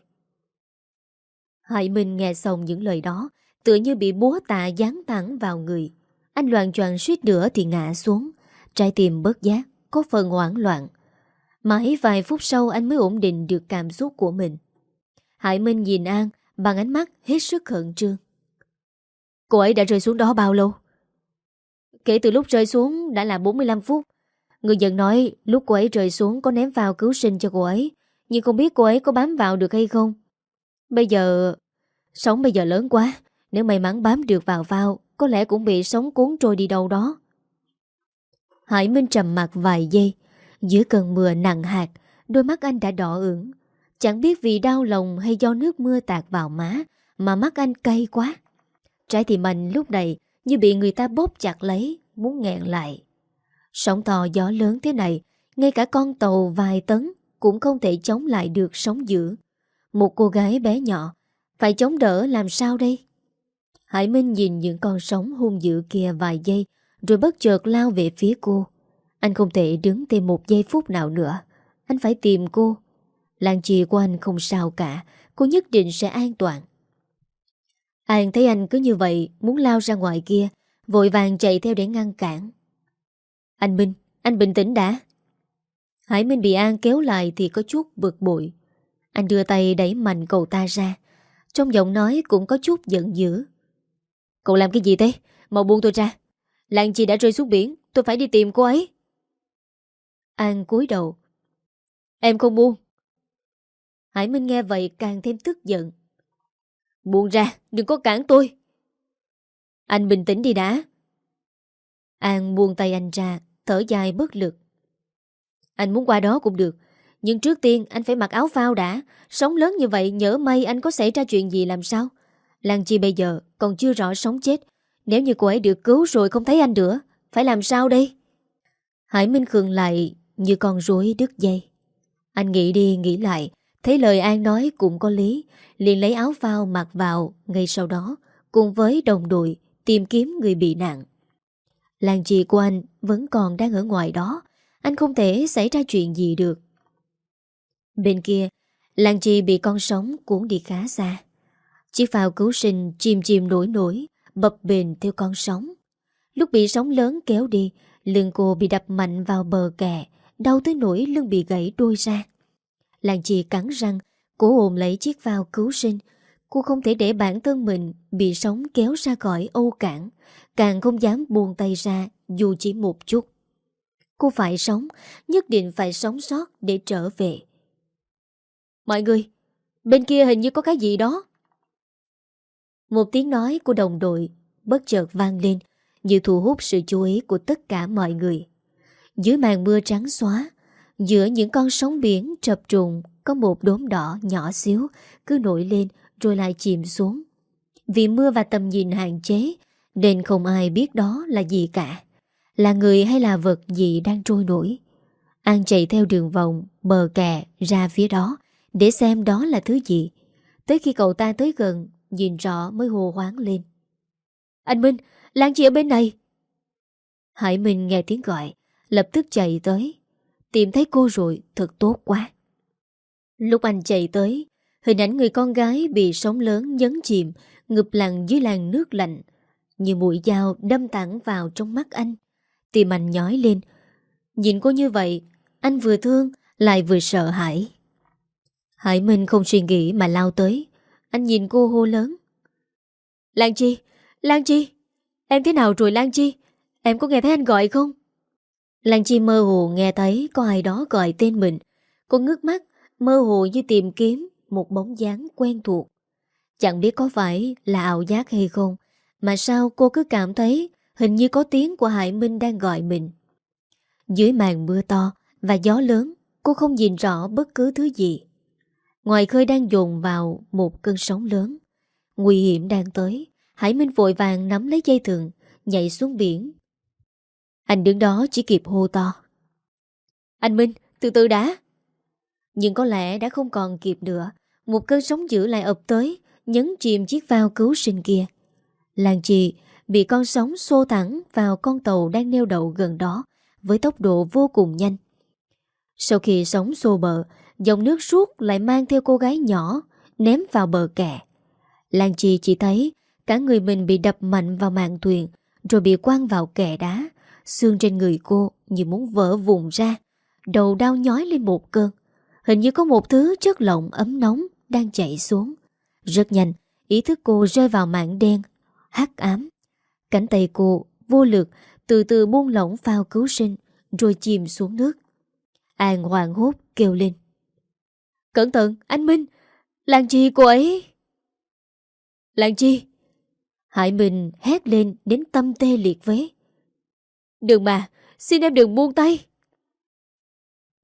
Speaker 1: Hải Minh nghe xong những lời đó, Tựa như bị búa tạ giáng thẳng vào người. Anh loạn choạng suýt nữa thì ngã xuống. Trái tim bớt giác, Có phần hoảng loạn. Mãi vài phút sau, anh mới ổn định được cảm xúc của mình. Hải Minh nhìn An, Bằng ánh mắt hết sức khẩn trương. Cô ấy đã rơi xuống đó bao lâu? Kể từ lúc rơi xuống đã là 45 phút. Người dân nói lúc cô ấy rơi xuống có ném vào cứu sinh cho cô ấy, Nhưng không biết cô ấy có bám vào được hay không. Bây giờ Sống bây giờ lớn quá, Nếu may mắn bám được vào vào, Có lẽ cũng bị sống cuốn trôi đi đâu đó. Hải Minh trầm mặt vài giây Giữa cơn mưa nặng hạt, Đôi mắt anh đã đỏ ửng. Chẳng biết vì đau lòng hay do nước mưa tạt vào má Mà mắt anh cay quá. Trái tim anh lúc này Như bị người ta bóp chặt lấy, Muốn nghẹn lại. Sóng to gió lớn thế này, Ngay cả con tàu vài tấn Cũng không thể chống lại được sóng dữ. Một cô gái bé nhỏ, Phải chống đỡ làm sao đây? Hải Minh nhìn những con sóng hung dữ kia vài giây, Rồi bất chợt lao về phía cô. Anh không thể đứng thêm một giây phút nào nữa. Anh phải tìm cô. Làng trì của anh không sao cả. Cô nhất định sẽ an toàn. An thấy anh cứ như vậy Muốn lao ra ngoài kia Vội vàng chạy theo để ngăn cản. Anh Minh, anh bình tĩnh đã. Hải Minh bị An kéo lại Thì có chút bực bội. Anh đưa tay đẩy mạnh cậu ta ra. Trong giọng nói cũng có chút giận dữ. Cậu làm cái gì thế? Mau buông tôi ra. Làng chị đã rơi xuống biển Tôi phải đi tìm cô ấy. An cúi đầu. Em không buông. Hải Minh nghe vậy càng thêm tức giận. Buông ra, đừng có cản tôi. Anh bình tĩnh đi đã. An buông tay anh ra, Thở dài bất lực. Anh muốn qua đó cũng được, Nhưng trước tiên anh phải mặc áo phao đã. Sống lớn như vậy nhớ may anh có xảy ra chuyện gì làm sao? Lan Chi bây giờ còn chưa rõ sống chết. Nếu như cô ấy được cứu rồi không thấy anh nữa, Phải làm sao đây? Hải Minh Khương lại như con rối đứt dây. Anh nghĩ đi, nghĩ lại Thấy lời An nói cũng có lý, liền lấy áo phao mặc vào, ngay sau đó, cùng với đồng đội, tìm kiếm người bị nạn. Làng chị của anh vẫn còn đang ở ngoài đó, anh không thể xảy ra chuyện gì được. Bên kia, làng chị bị con sóng cuốn đi khá xa. Chiếc phao cứu sinh chìm chìm nổi nổi, bập bền theo con sóng. Lúc bị sóng lớn kéo đi, lưng cô bị đập mạnh vào bờ kè, đau tới nỗi lưng bị gãy đôi ra. Làng chị cắn răng, Cố ôm lấy chiếc vào cứu sinh. Cô không thể để bản thân mình Bị sóng kéo ra khỏi âu cảng, Càng không dám buông tay ra Dù chỉ một chút. Cô phải sống, Nhất định phải sống sót để trở về. Mọi người, Bên kia hình như có cái gì đó. Một tiếng nói của đồng đội Bất chợt vang lên, Như thu hút sự chú ý của tất cả mọi người. Dưới màn mưa trắng xóa Giữa những con sóng biển trập trùng có một đốm đỏ nhỏ xíu cứ nổi lên rồi lại chìm xuống. Vì mưa và tầm nhìn hạn chế nên không ai biết đó là gì cả. Là người hay là vật gì đang trôi nổi. An chạy theo đường vòng bờ kè ra phía đó để xem đó là thứ gì. Tới khi cậu ta tới gần nhìn rõ mới hồ hoáng lên. Anh Minh, Lan chị ở bên này. Hải Minh nghe tiếng gọi lập tức chạy tới. Tìm thấy cô rồi thật tốt quá. Lúc anh chạy tới, hình ảnh người con gái bị sóng lớn nhấn chìm, ngập lặng dưới làn nước lạnh. Như mũi dao đâm thẳng vào trong mắt anh. Tim anh nhói lên. Nhìn cô như vậy, anh vừa thương, lại vừa sợ hãi. Hải Minh không suy nghĩ mà lao tới. Anh nhìn cô hô lớn. Lan Chi, Lan Chi, em thế nào rồi Lan Chi? Em có nghe thấy anh gọi không? Lan Chi mơ hồ nghe thấy có ai đó gọi tên mình. Cô ngước mắt, mơ hồ như tìm kiếm một bóng dáng quen thuộc. Chẳng biết có phải là ảo giác hay không, mà sao cô cứ cảm thấy hình như có tiếng của Hải Minh đang gọi mình. Dưới màn mưa to và gió lớn, cô không nhìn rõ bất cứ thứ gì. Ngoài khơi đang dồn vào một cơn sóng lớn. Nguy hiểm đang tới, Hải Minh vội vàng nắm lấy dây thừng, nhảy xuống biển. Anh đứng đó chỉ kịp hô to. Anh Minh, từ từ đã. Nhưng có lẽ đã không còn kịp nữa Một cơn sóng dữ lại ập tới Nhấn chìm chiếc phao cứu sinh kia Làng trì bị con sóng xô thẳng vào con tàu đang neo đậu gần đó với tốc độ vô cùng nhanh. Sau khi sóng xô bờ, dòng nước suốt lại mang theo cô gái nhỏ ném vào bờ kè. Làng trì chỉ thấy Cả người mình bị đập mạnh vào mạng thuyền Rồi bị quăng vào kè đá Xương trên người cô như muốn vỡ vùng ra, Đầu đau nhói lên một cơn. Hình như có một thứ chất lỏng ấm nóng Đang chạy xuống. Rất nhanh, Ý thức cô rơi vào mạng đen, hắc ám. Cánh tay cô vô lực Từ từ buông lỏng phao cứu sinh, Rồi chìm xuống nước. An hoàng hốt kêu lên. Cẩn thận, anh Minh! Làng chi cô ấy! Làng chi Hải Minh hét lên đến tâm tê liệt vế. Đừng mà Xin em đừng buông tay.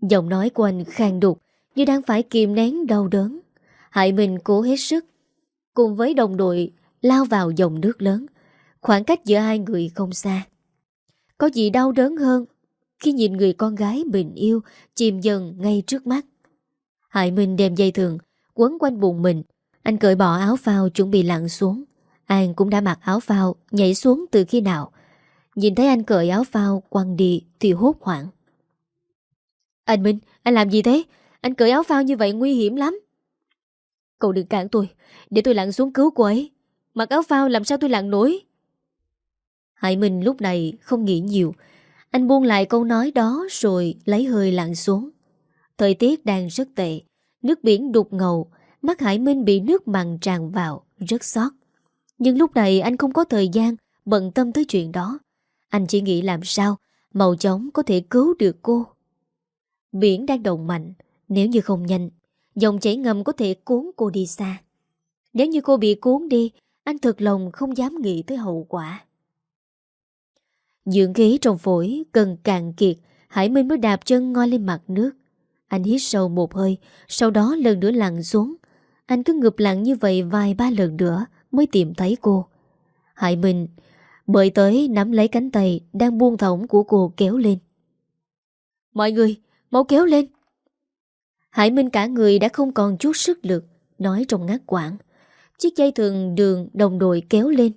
Speaker 1: Giọng nói của anh khang đục Như đang phải kìm nén đau đớn. Hải Minh cố hết sức, Cùng với đồng đội Lao vào dòng nước lớn. Khoảng cách giữa hai người không xa. Có gì đau đớn hơn Khi nhìn người con gái mình yêu Chìm dần ngay trước mắt. Hải Minh đem dây thường Quấn quanh bụng mình. Anh cởi bỏ áo phao chuẩn bị lặn xuống. An cũng đã mặc áo phao Nhảy xuống từ khi nào Nhìn thấy anh cởi áo phao quăng đi Thì hốt hoảng. Anh Minh, anh làm gì thế? Anh cởi áo phao như vậy nguy hiểm lắm. Cậu đừng cản tôi Để tôi lặn xuống cứu cô ấy. Mặc áo phao làm sao tôi lặn nổi? Hải Minh lúc này không nghĩ nhiều. Anh buông lại câu nói đó Rồi lấy hơi lặn xuống. Thời tiết đang rất tệ Nước biển đục ngầu Mắt Hải Minh bị nước mặn tràn vào Rất xót. Nhưng lúc này anh không có thời gian Bận tâm tới chuyện đó. Anh chỉ nghĩ làm sao Màu chóng có thể cứu được cô. Biển đang động mạnh, Nếu như không nhanh, Dòng chảy ngầm có thể cuốn cô đi xa. Nếu như cô bị cuốn đi, Anh thật lòng không dám nghĩ tới hậu quả. Dưỡng khí trong phổi cần càng kiệt, Hải Minh mới đạp chân ngoi lên mặt nước. Anh hít sâu một hơi, Sau đó lần nữa lặn xuống. Anh cứ ngập lặn như vậy vài ba lần nữa Mới tìm thấy cô. Hải Minh bởi tới nắm lấy cánh tay Đang buông thõng của cô kéo lên. Mọi người, Mau kéo lên. Hải Minh cả người đã không còn chút sức lực, Nói trong ngát quảng Chiếc dây thường đường đồng đội kéo lên.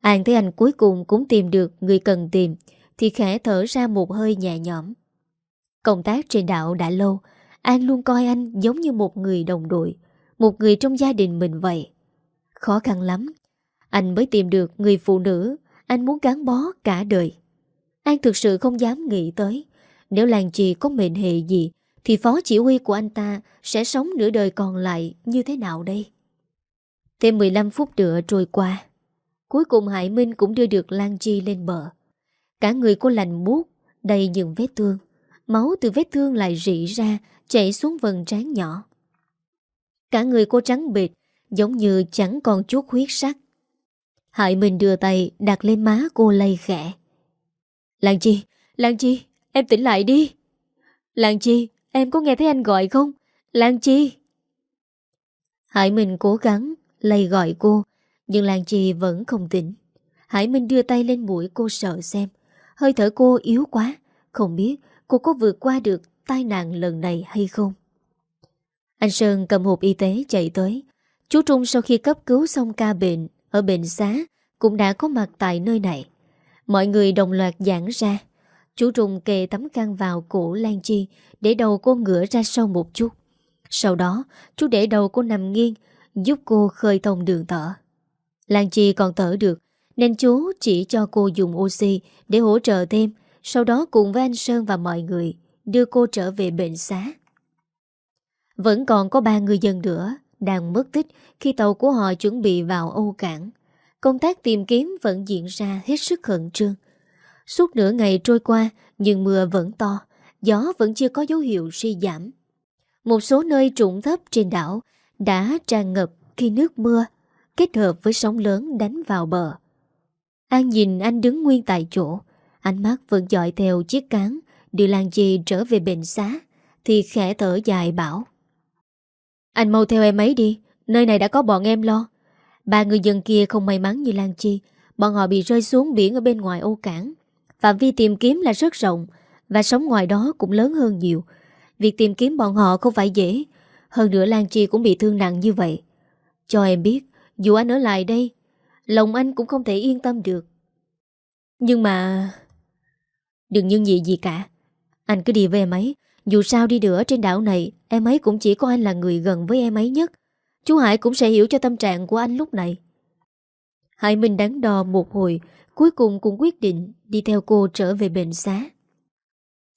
Speaker 1: An thấy anh cuối cùng cũng tìm được người cần tìm, Thì khẽ thở ra một hơi nhẹ nhõm. Công tác trên đảo đã lâu, An luôn coi anh giống như một người đồng đội, Một người trong gia đình mình vậy. Khó khăn lắm anh mới tìm được người phụ nữ Anh muốn gắn bó cả đời. An thực sự không dám nghĩ tới, Nếu làng trì có mệnh hệ gì, Thì phó chỉ huy của anh ta Sẽ sống nửa đời còn lại như thế nào đây? Thêm 15 phút nữa trôi qua, Cuối cùng Hải Minh cũng đưa được Lan Chi lên bờ. Cả người cô lành buốt, Đầy những vết thương, Máu từ vết thương lại rỉ ra, Chảy xuống vần trán nhỏ. Cả người cô trắng bệt Giống như chẳng còn chút huyết sắc. Hải Minh đưa tay đặt lên má cô lay khẽ. Lan Chi, Lan Chi, em tỉnh lại đi. Lan Chi, em có nghe thấy anh gọi không? Lan Chi. Hải Minh cố gắng lay gọi cô Nhưng Lan Chi vẫn không tỉnh. Hải Minh đưa tay lên mũi cô sợ xem. Hơi thở cô yếu quá Không biết cô có vượt qua được tai nạn lần này hay không. Anh Sơn cầm hộp y tế chạy tới. Chú Trung sau khi cấp cứu xong ca bệnh ở bệnh xá Cũng đã có mặt tại nơi này. Mọi người đồng loạt giãn ra. Chú Trung kề tấm khăn vào cổ Lan Chi Để đầu cô ngửa ra sau một chút. Sau đó, chú để đầu cô nằm nghiêng, Giúp cô khơi thông đường thở Lan Chi còn thở được, Nên chú chỉ cho cô dùng oxy Để hỗ trợ thêm, Sau đó cùng với anh Sơn và mọi người Đưa cô trở về bệnh xá. Vẫn còn có ba người dân nữa. Đang mất tích Khi tàu của họ chuẩn bị vào Âu Cảng. Công tác tìm kiếm vẫn diễn ra hết sức khẩn trương. Suốt nửa ngày trôi qua, Nhưng mưa vẫn to, Gió vẫn chưa có dấu hiệu suy giảm. Một số nơi trụng thấp trên đảo Đã tràn ngập khi nước mưa, Kết hợp với sóng lớn đánh vào bờ. An nhìn anh đứng nguyên tại chỗ, Ánh mắt vẫn dọi theo chiếc cán Đưa Lan Chi trở về bệnh xá, Thì khẽ thở dài bảo anh mau theo em ấy đi, Nơi này đã có bọn em lo. Ba người dân kia không may mắn như Lan Chi, Bọn họ bị rơi xuống biển ở bên ngoài ô cảng. Phạm vi tìm kiếm là rất rộng, Và sống ngoài đó cũng lớn hơn nhiều. Việc tìm kiếm bọn họ không phải dễ, Hơn nữa Lan Chi cũng bị thương nặng như vậy. Cho em biết, Dù anh ở lại đây, Lòng anh cũng không thể yên tâm được. Nhưng mà, Đừng nhân gì gì cả. Anh cứ đi với em ấy dù sao đi nữa trên đảo này Em ấy cũng chỉ có anh là người gần với em ấy nhất Chú Hải cũng sẽ hiểu cho tâm trạng của anh lúc này Hải Minh đắn đo một hồi, cuối cùng cũng quyết định đi theo cô trở về bệnh xá.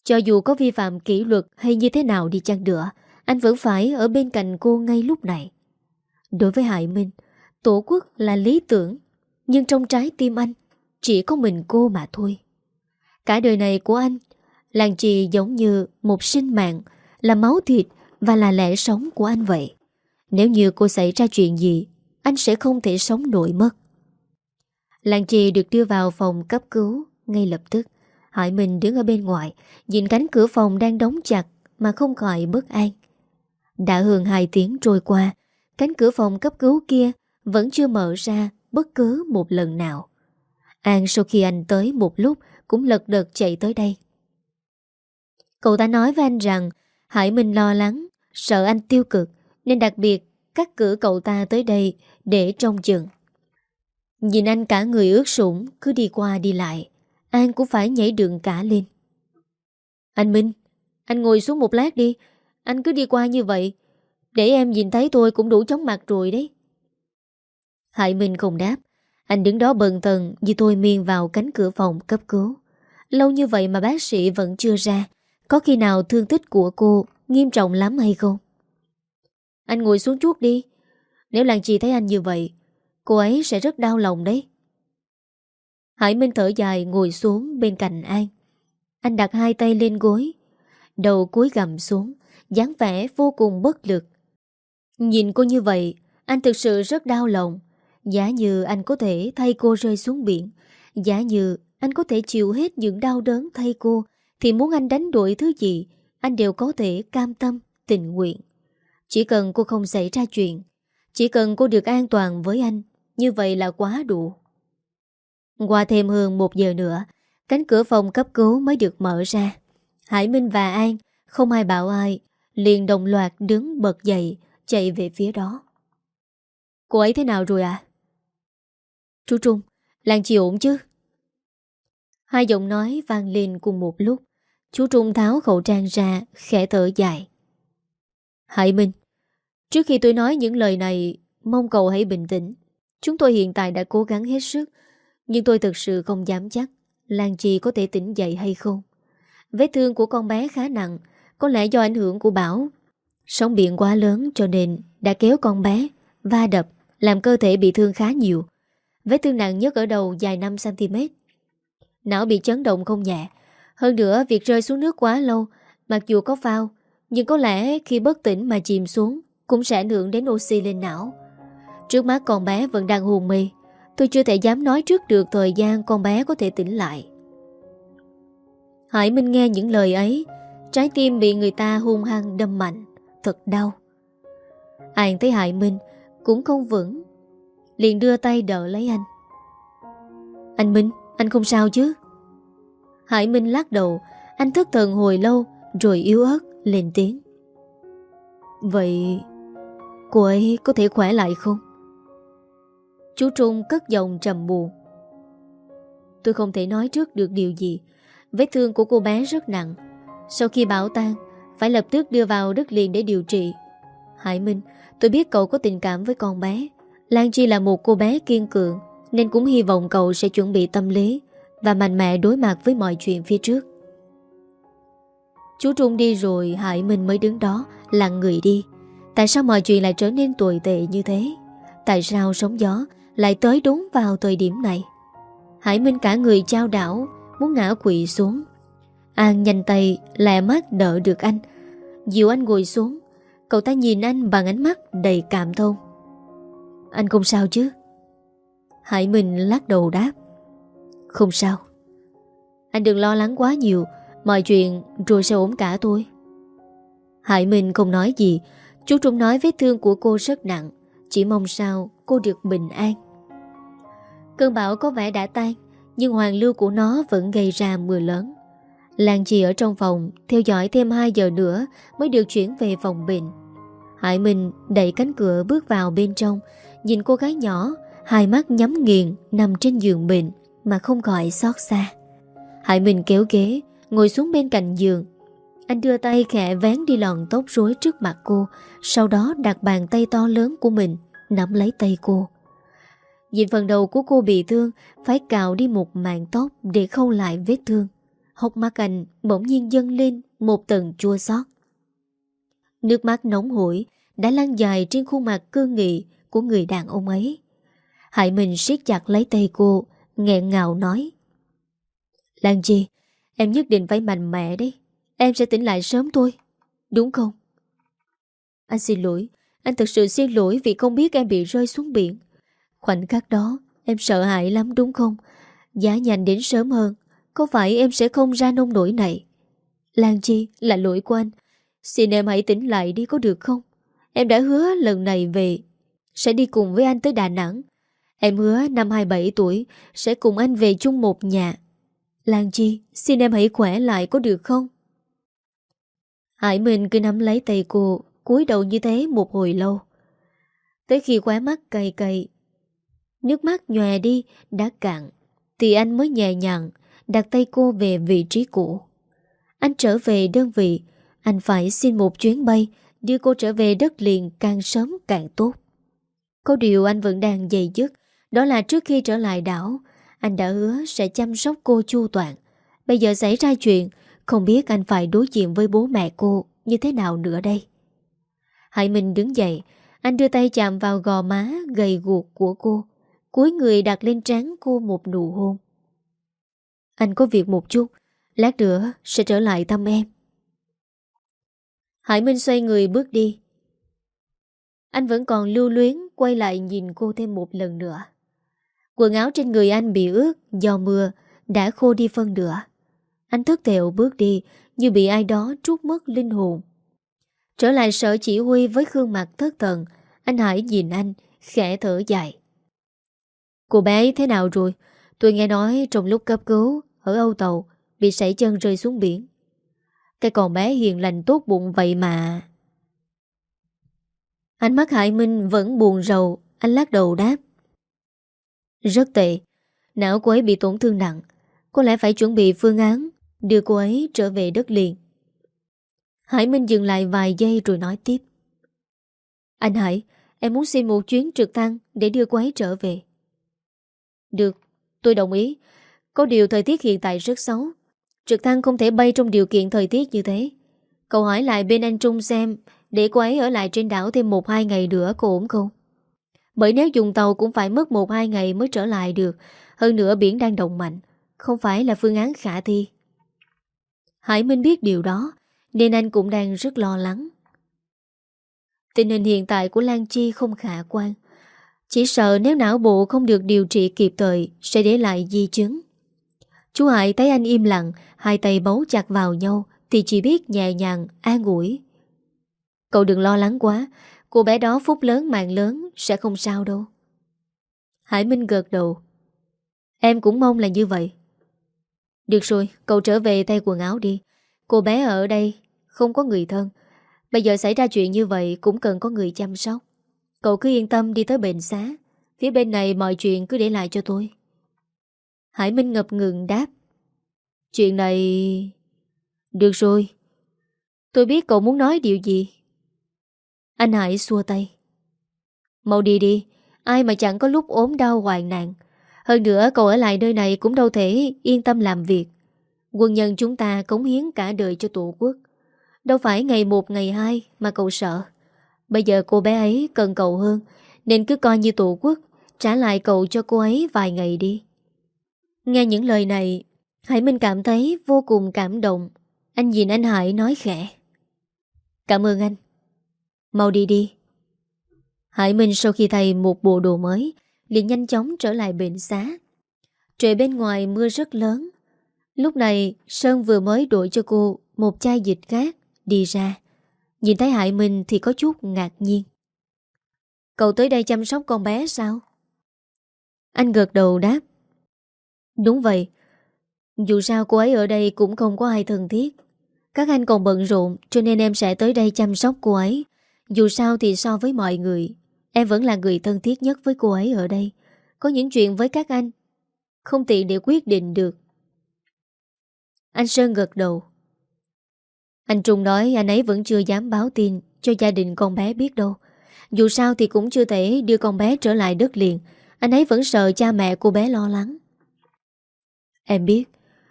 Speaker 1: Cho dù có vi phạm kỷ luật hay như thế nào đi chăng nữa, anh vẫn phải ở bên cạnh cô ngay lúc này. Đối với Hải Minh, tổ quốc là lý tưởng, nhưng trong trái tim anh, chỉ có mình cô mà thôi. Cả đời này của anh, làng chị giống như một sinh mạng, là máu thịt và là lẽ sống của anh vậy. Nếu như cô xảy ra chuyện gì, anh sẽ không thể sống nổi mất. Làng chị được đưa vào phòng cấp cứu ngay lập tức. Hải Minh đứng ở bên ngoài, nhìn cánh cửa phòng đang đóng chặt mà không khỏi bất an. Đã hơn hai tiếng trôi qua, cánh cửa phòng cấp cứu kia vẫn chưa mở ra bất cứ một lần nào. An sau khi anh tới một lúc cũng lật đật chạy tới đây. Cậu ta nói với anh rằng Hải Minh lo lắng, sợ anh tiêu cực nên đặc biệt cắt cử cậu ta tới đây để trông chừng. Nhìn anh cả người ướt sũng cứ đi qua đi lại, An cũng phải nhảy đường cả lên. Anh Minh, anh ngồi xuống một lát đi, anh cứ đi qua như vậy, để em nhìn thấy tôi cũng đủ chóng mặt rồi đấy. Hải Minh không đáp, anh đứng đó bần thần như tôi miên vào cánh cửa phòng cấp cứu. Lâu như vậy mà bác sĩ vẫn chưa ra, có khi nào thương tích của cô nghiêm trọng lắm hay không? Anh ngồi xuống chút đi, nếu làng chị thấy anh như vậy, cô ấy sẽ rất đau lòng đấy. Hải Minh thở dài ngồi xuống bên cạnh An. Anh đặt hai tay lên gối, đầu cúi gầm xuống, dáng vẻ vô cùng bất lực. Nhìn cô như vậy, anh thực sự rất đau lòng. Giả như anh có thể thay cô rơi xuống biển, giả như anh có thể chịu hết những đau đớn thay cô, thì muốn anh đánh đuổi thứ gì, anh đều có thể cam tâm, tình nguyện. Chỉ cần cô không xảy ra chuyện, chỉ cần cô được an toàn với anh, như vậy là quá đủ. Qua thêm hơn một giờ nữa, cánh cửa phòng cấp cứu mới được mở ra. Hải Minh và An, không ai bảo ai, liền đồng loạt đứng bật dậy, chạy về phía đó. Cô ấy thế nào rồi à? Chú Trung, Lan chị ổn chứ? Hai giọng nói vang lên cùng một lúc. Chú Trung tháo khẩu trang ra, khẽ thở dài. Hải Minh, trước khi tôi nói những lời này, mong cậu hãy bình tĩnh. Chúng tôi hiện tại đã cố gắng hết sức, nhưng tôi thực sự không dám chắc Lan Chi có thể tỉnh dậy hay không. Vết thương của con bé khá nặng, có lẽ do ảnh hưởng của bão. Sóng biển quá lớn cho nên đã kéo con bé, va đập, làm cơ thể bị thương khá nhiều. Vết thương nặng nhất ở đầu dài 5cm. Não bị chấn động không nhẹ. Hơn nữa, việc rơi xuống nước quá lâu, mặc dù có phao, nhưng có lẽ khi bất tỉnh mà chìm xuống cũng sẽ ảnh hưởng đến oxy lên não. Trước mắt con bé vẫn đang hồn mê, Tôi chưa thể dám nói trước được thời gian con bé có thể tỉnh lại. Hải Minh nghe những lời ấy, trái tim bị người ta hung hăng đâm mạnh, thật đau. anh thấy Hải Minh cũng không vững, liền đưa tay đỡ lấy anh. Anh Minh, anh không sao chứ? Hải Minh lắc đầu, anh thất thần hồi lâu rồi yếu ớt lên tiếng. Vậy cô ấy có thể khỏe lại không? Chú Trung cất giọng trầm buồn. Tôi không thể nói trước được điều gì. Vết thương của cô bé rất nặng. Sau khi bảo tan Phải lập tức đưa vào đất liền để điều trị. Hải Minh Tôi biết cậu có tình cảm với con bé. Lan Chi là một cô bé kiên cường Nên cũng hy vọng cậu sẽ chuẩn bị tâm lý. Và mạnh mẽ đối mặt với mọi chuyện phía trước Chú Trung đi rồi Hải Minh mới đứng đó Lặng người đi Tại sao mọi chuyện lại trở nên tồi tệ như thế Tại sao sóng gió lại tới đúng vào thời điểm này. Hải Minh cả người trao đảo, muốn ngã quỵ xuống. An nhanh tay, lẹ mắt đỡ được anh. Dìu anh ngồi xuống, cậu ta nhìn anh bằng ánh mắt đầy cảm thông. Anh không sao chứ? Hải Minh lắc đầu đáp. Không sao. Anh đừng lo lắng quá nhiều, mọi chuyện rồi sẽ ổn cả tôi. Hải Minh không nói gì, chú Trung nói vết thương của cô rất nặng, chỉ mong sao cô được bình an. Cơn bão có vẻ đã tan, nhưng hoàng lưu của nó vẫn gây ra mưa lớn. Lan Chi ở trong phòng, theo dõi thêm 2 giờ nữa mới được chuyển về phòng bệnh. Hải Minh đẩy cánh cửa bước vào bên trong, nhìn cô gái nhỏ, hai mắt nhắm nghiền nằm trên giường bệnh mà không gọi xót xa. Hải Minh kéo ghế, ngồi xuống bên cạnh giường. Anh đưa tay khẽ vén đi lòn tóc rối trước mặt cô, sau đó đặt bàn tay to lớn của mình nắm lấy tay cô. Nhìn phần đầu của cô bị thương Phải cạo đi một màn tóc Để khâu lại vết thương Hốc mắt anh bỗng nhiên dâng lên Một tầng chua xót Nước mắt nóng hổi Đã lan dài trên khuôn mặt cương nghị Của người đàn ông ấy Hải Minh siết chặt lấy tay cô nghẹn ngào nói. Lan Chi, Em nhất định phải mạnh mẽ đấy. Em sẽ tỉnh lại sớm thôi. Đúng không? Anh xin lỗi. Anh thật sự xin lỗi vì không biết em bị rơi xuống biển. Khoảnh khắc đó, Em sợ hãi lắm đúng không? Giá nhanh đến sớm hơn. Có phải em sẽ không ra nông nổi này? Lan Chi, là lỗi của anh. Xin em hãy tỉnh lại đi có được không? Em đã hứa lần này về Sẽ đi cùng với anh tới Đà Nẵng. Em hứa năm 27 tuổi Sẽ cùng anh về chung một nhà. Lan Chi, Xin em hãy khỏe lại có được không? Hải Minh cứ nắm lấy tay cô, cúi đầu như thế một hồi lâu. Tới khi khóe mắt cay cay, Nước mắt nhòe đi, Đã cạn, Thì anh mới nhẹ nhàng Đặt tay cô về vị trí cũ. Anh trở về đơn vị, Anh phải xin một chuyến bay, Đưa cô trở về đất liền càng sớm càng tốt. Có điều anh vẫn đang dày dứt đó là trước khi trở lại đảo Anh đã hứa sẽ chăm sóc cô chu toàn Bây giờ xảy ra chuyện Không biết anh phải đối diện với bố mẹ cô Như thế nào nữa đây Hải Minh đứng dậy Anh đưa tay chạm vào gò má gầy guộc của cô cúi người đặt lên trán cô một nụ hôn. Anh có việc một chút, lát nữa sẽ trở lại thăm em. Hải Minh xoay người bước đi. Anh vẫn còn lưu luyến quay lại nhìn cô thêm một lần nữa. Quần áo trên người anh bị ướt do mưa đã khô đi phân nửa. Anh thức thẹo bước đi như bị ai đó trút mất linh hồn. Trở lại sở chỉ huy với gương mặt thất thần, anh Hải nhìn anh, khẽ thở dài. Cô bé ấy thế nào rồi? Tôi nghe nói trong lúc cấp cứu ở Âu Tàu bị sảy chân rơi xuống biển. Cái con bé hiền lành tốt bụng vậy mà. Ánh mắt Hải Minh vẫn buồn rầu, anh lắc đầu đáp. Rất tệ, não cô ấy bị tổn thương nặng, có lẽ phải chuẩn bị phương án đưa cô ấy trở về đất liền. Hải Minh dừng lại vài giây rồi nói tiếp. Anh Hải, em muốn xin một chuyến trực thăng để đưa cô ấy trở về. Được, tôi đồng ý. Có điều thời tiết hiện tại rất xấu. Trực thăng không thể bay trong điều kiện thời tiết như thế. Cậu hỏi lại bên anh Trung xem để cô ấy ở lại trên đảo thêm 1-2 ngày nữa cô ổn không? Bởi nếu dùng tàu cũng phải mất 1-2 ngày mới trở lại được. Hơn nữa biển đang động mạnh. Không phải là phương án khả thi. Hải Minh biết điều đó, nên anh cũng đang rất lo lắng. Tình hình hiện tại của Lan Chi không khả quan. Chỉ sợ nếu não bộ không được điều trị kịp thời, Sẽ để lại di chứng Chú Hải thấy anh im lặng, Hai tay bấu chặt vào nhau, Thì chỉ biết nhẹ nhàng an ủi Cậu đừng lo lắng quá Cô bé đó phúc lớn mạng lớn Sẽ không sao đâu. Hải Minh gợt đầu. Em cũng mong là như vậy. Được rồi, cậu trở về thay quần áo đi. Cô bé ở đây Không có người thân. Bây giờ xảy ra chuyện như vậy Cũng cần có người chăm sóc. Cậu cứ yên tâm đi tới bệnh xá. Phía bên này mọi chuyện cứ để lại cho tôi. Hải Minh ngập ngừng đáp. Chuyện này... Được rồi. Tôi biết cậu muốn nói điều gì. Anh Hải xua tay. Mau đi đi, Ai mà chẳng có lúc ốm đau hoạn nạn. Hơn nữa, cậu ở lại nơi này Cũng đâu thể yên tâm làm việc. Quân nhân chúng ta cống hiến cả đời cho tổ quốc. Đâu phải ngày một, ngày hai Mà cậu sợ. Bây giờ cô bé ấy cần cậu hơn, Nên cứ coi như tổ quốc, Trả lại cậu cho cô ấy vài ngày đi. Nghe những lời này, Hải Minh cảm thấy vô cùng cảm động. Anh nhìn anh Hải nói khẽ. Cảm ơn anh. Mau đi đi. Hải Minh sau khi thay một bộ đồ mới, liền nhanh chóng trở lại bệnh xá. Trời bên ngoài mưa rất lớn. Lúc này, Sơn vừa mới đổi cho cô Một chai dịch khác, Đi ra. Nhìn thấy Hải Minh thì có chút ngạc nhiên. Cậu tới đây chăm sóc con bé sao? Anh gật đầu đáp. Đúng vậy. Dù sao cô ấy ở đây cũng không có ai thân thiết. Các anh còn bận rộn, Cho nên em sẽ tới đây chăm sóc cô ấy. Dù sao thì so với mọi người, Em vẫn là người thân thiết nhất với cô ấy ở đây. Có những chuyện với các anh, Không tiện để quyết định được. Anh Sơn gật đầu. Anh Trung nói anh ấy vẫn chưa dám báo tin cho gia đình con bé biết đâu. Dù sao thì cũng chưa thể đưa con bé trở lại đất liền. Anh ấy vẫn sợ cha mẹ cô bé lo lắng. Em biết,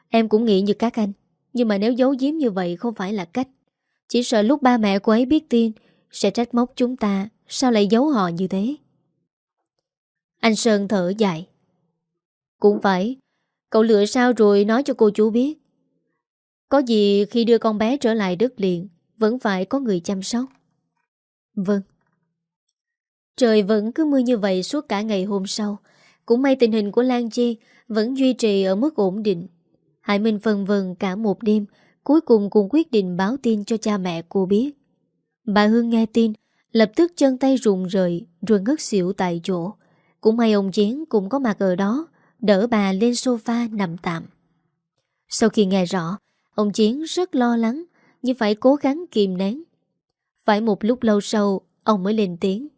Speaker 1: Em cũng nghĩ như các anh. Nhưng mà nếu giấu giếm như vậy không phải là cách. Chỉ sợ lúc ba mẹ cô ấy biết tin sẽ trách móc chúng ta, Sao lại giấu họ như thế? Anh Sơn thở dài. Cũng phải, Cậu lựa sao rồi nói cho cô chú biết. Có gì khi đưa con bé trở lại đất liền, Vẫn phải có người chăm sóc. Vâng. Trời vẫn cứ mưa như vậy suốt cả ngày hôm sau. Cũng may tình hình của Lan Chi Vẫn duy trì ở mức ổn định. Hải Minh phần vần cả một đêm, Cuối cùng cũng quyết định báo tin cho cha mẹ cô biết. Bà Hương nghe tin, Lập tức chân tay rụng rời, Rồi ngất xỉu tại chỗ. Cũng may ông Chiến cũng có mặt ở đó, Đỡ bà lên sofa nằm tạm. Sau khi nghe rõ, Ông Chiến rất lo lắng, Nhưng phải cố gắng kìm nén. Phải một lúc lâu sau, Ông mới lên tiếng.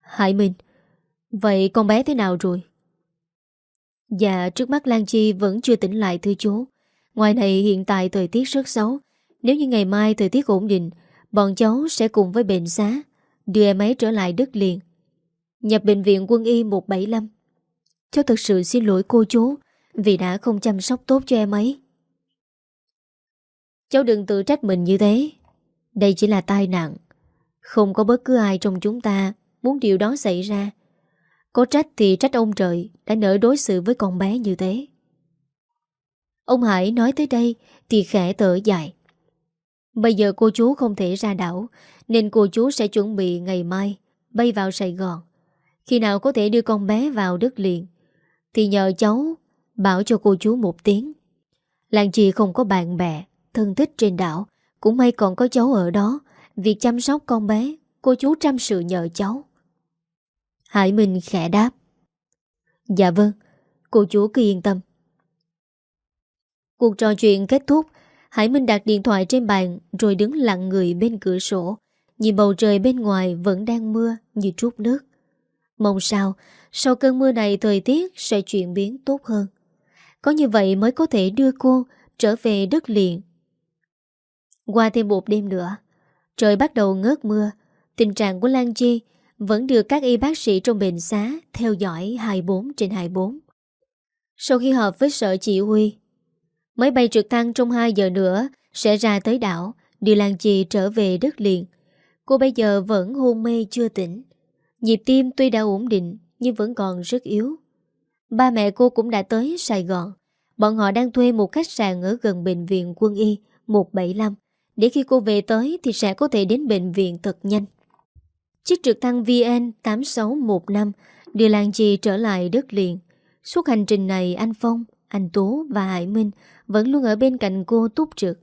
Speaker 1: Hải Minh, Vậy con bé thế nào rồi? Dạ trước mắt Lan Chi vẫn chưa tỉnh lại thưa chú Ngoài này hiện tại thời tiết rất xấu. Nếu như ngày mai thời tiết ổn định Bọn cháu sẽ cùng với bệnh xá, Đưa em ấy trở lại đất liền. Nhập bệnh viện quân y 175 Cháu thật sự xin lỗi cô chú Vì đã không chăm sóc tốt cho em ấy. Cháu đừng tự trách mình như thế. Đây chỉ là tai nạn. Không có bất cứ ai trong chúng ta Muốn điều đó xảy ra. Có trách thì trách ông trời Đã nỡ đối xử với con bé như thế. Ông Hải nói tới đây Thì khẽ tở dài. Bây giờ cô chú không thể ra đảo, Nên cô chú sẽ chuẩn bị ngày mai, Bay vào Sài Gòn. Khi nào có thể đưa con bé vào đất liền, Thì nhờ cháu Bảo cho cô chú một tiếng. Làng chị không có bạn bè, Thân thích trên đảo, Cũng may còn có cháu ở đó. Việc chăm sóc con bé, Cô chú trăm sự nhờ cháu. Hải Minh khẽ đáp. Dạ vâng Cô chú cứ yên tâm. Cuộc trò chuyện kết thúc. Hải Minh đặt điện thoại trên bàn, Rồi đứng lặng người bên cửa sổ. Nhìn bầu trời bên ngoài vẫn đang mưa Như trút nước. Mong sao, Sau cơn mưa này thời tiết sẽ chuyển biến tốt hơn. Có như vậy mới có thể đưa cô Trở về đất liền. Qua thêm một đêm nữa, Trời bắt đầu ngớt mưa. Tình trạng của Lan Chi Vẫn được các y bác sĩ trong bệnh xá Theo dõi 24 trên 24 Sau khi họp với sở chỉ huy Máy bay trực thăng trong 2 giờ nữa Sẽ ra tới đảo. Đưa Lan Chi trở về đất liền. Cô bây giờ vẫn hôn mê chưa tỉnh. Nhịp tim tuy đã ổn định, Nhưng vẫn còn rất yếu. Ba mẹ cô cũng đã tới Sài Gòn. Bọn họ đang thuê một khách sạn Ở gần bệnh viện quân y 175 Để khi cô về tới Thì sẽ có thể đến bệnh viện thật nhanh. Chiếc trực thăng VN 8615 Đưa Lan Chi trở lại đất liền. Suốt hành trình này, anh Phong, Anh Tố và Hải Minh vẫn luôn ở bên cạnh cô túc trực.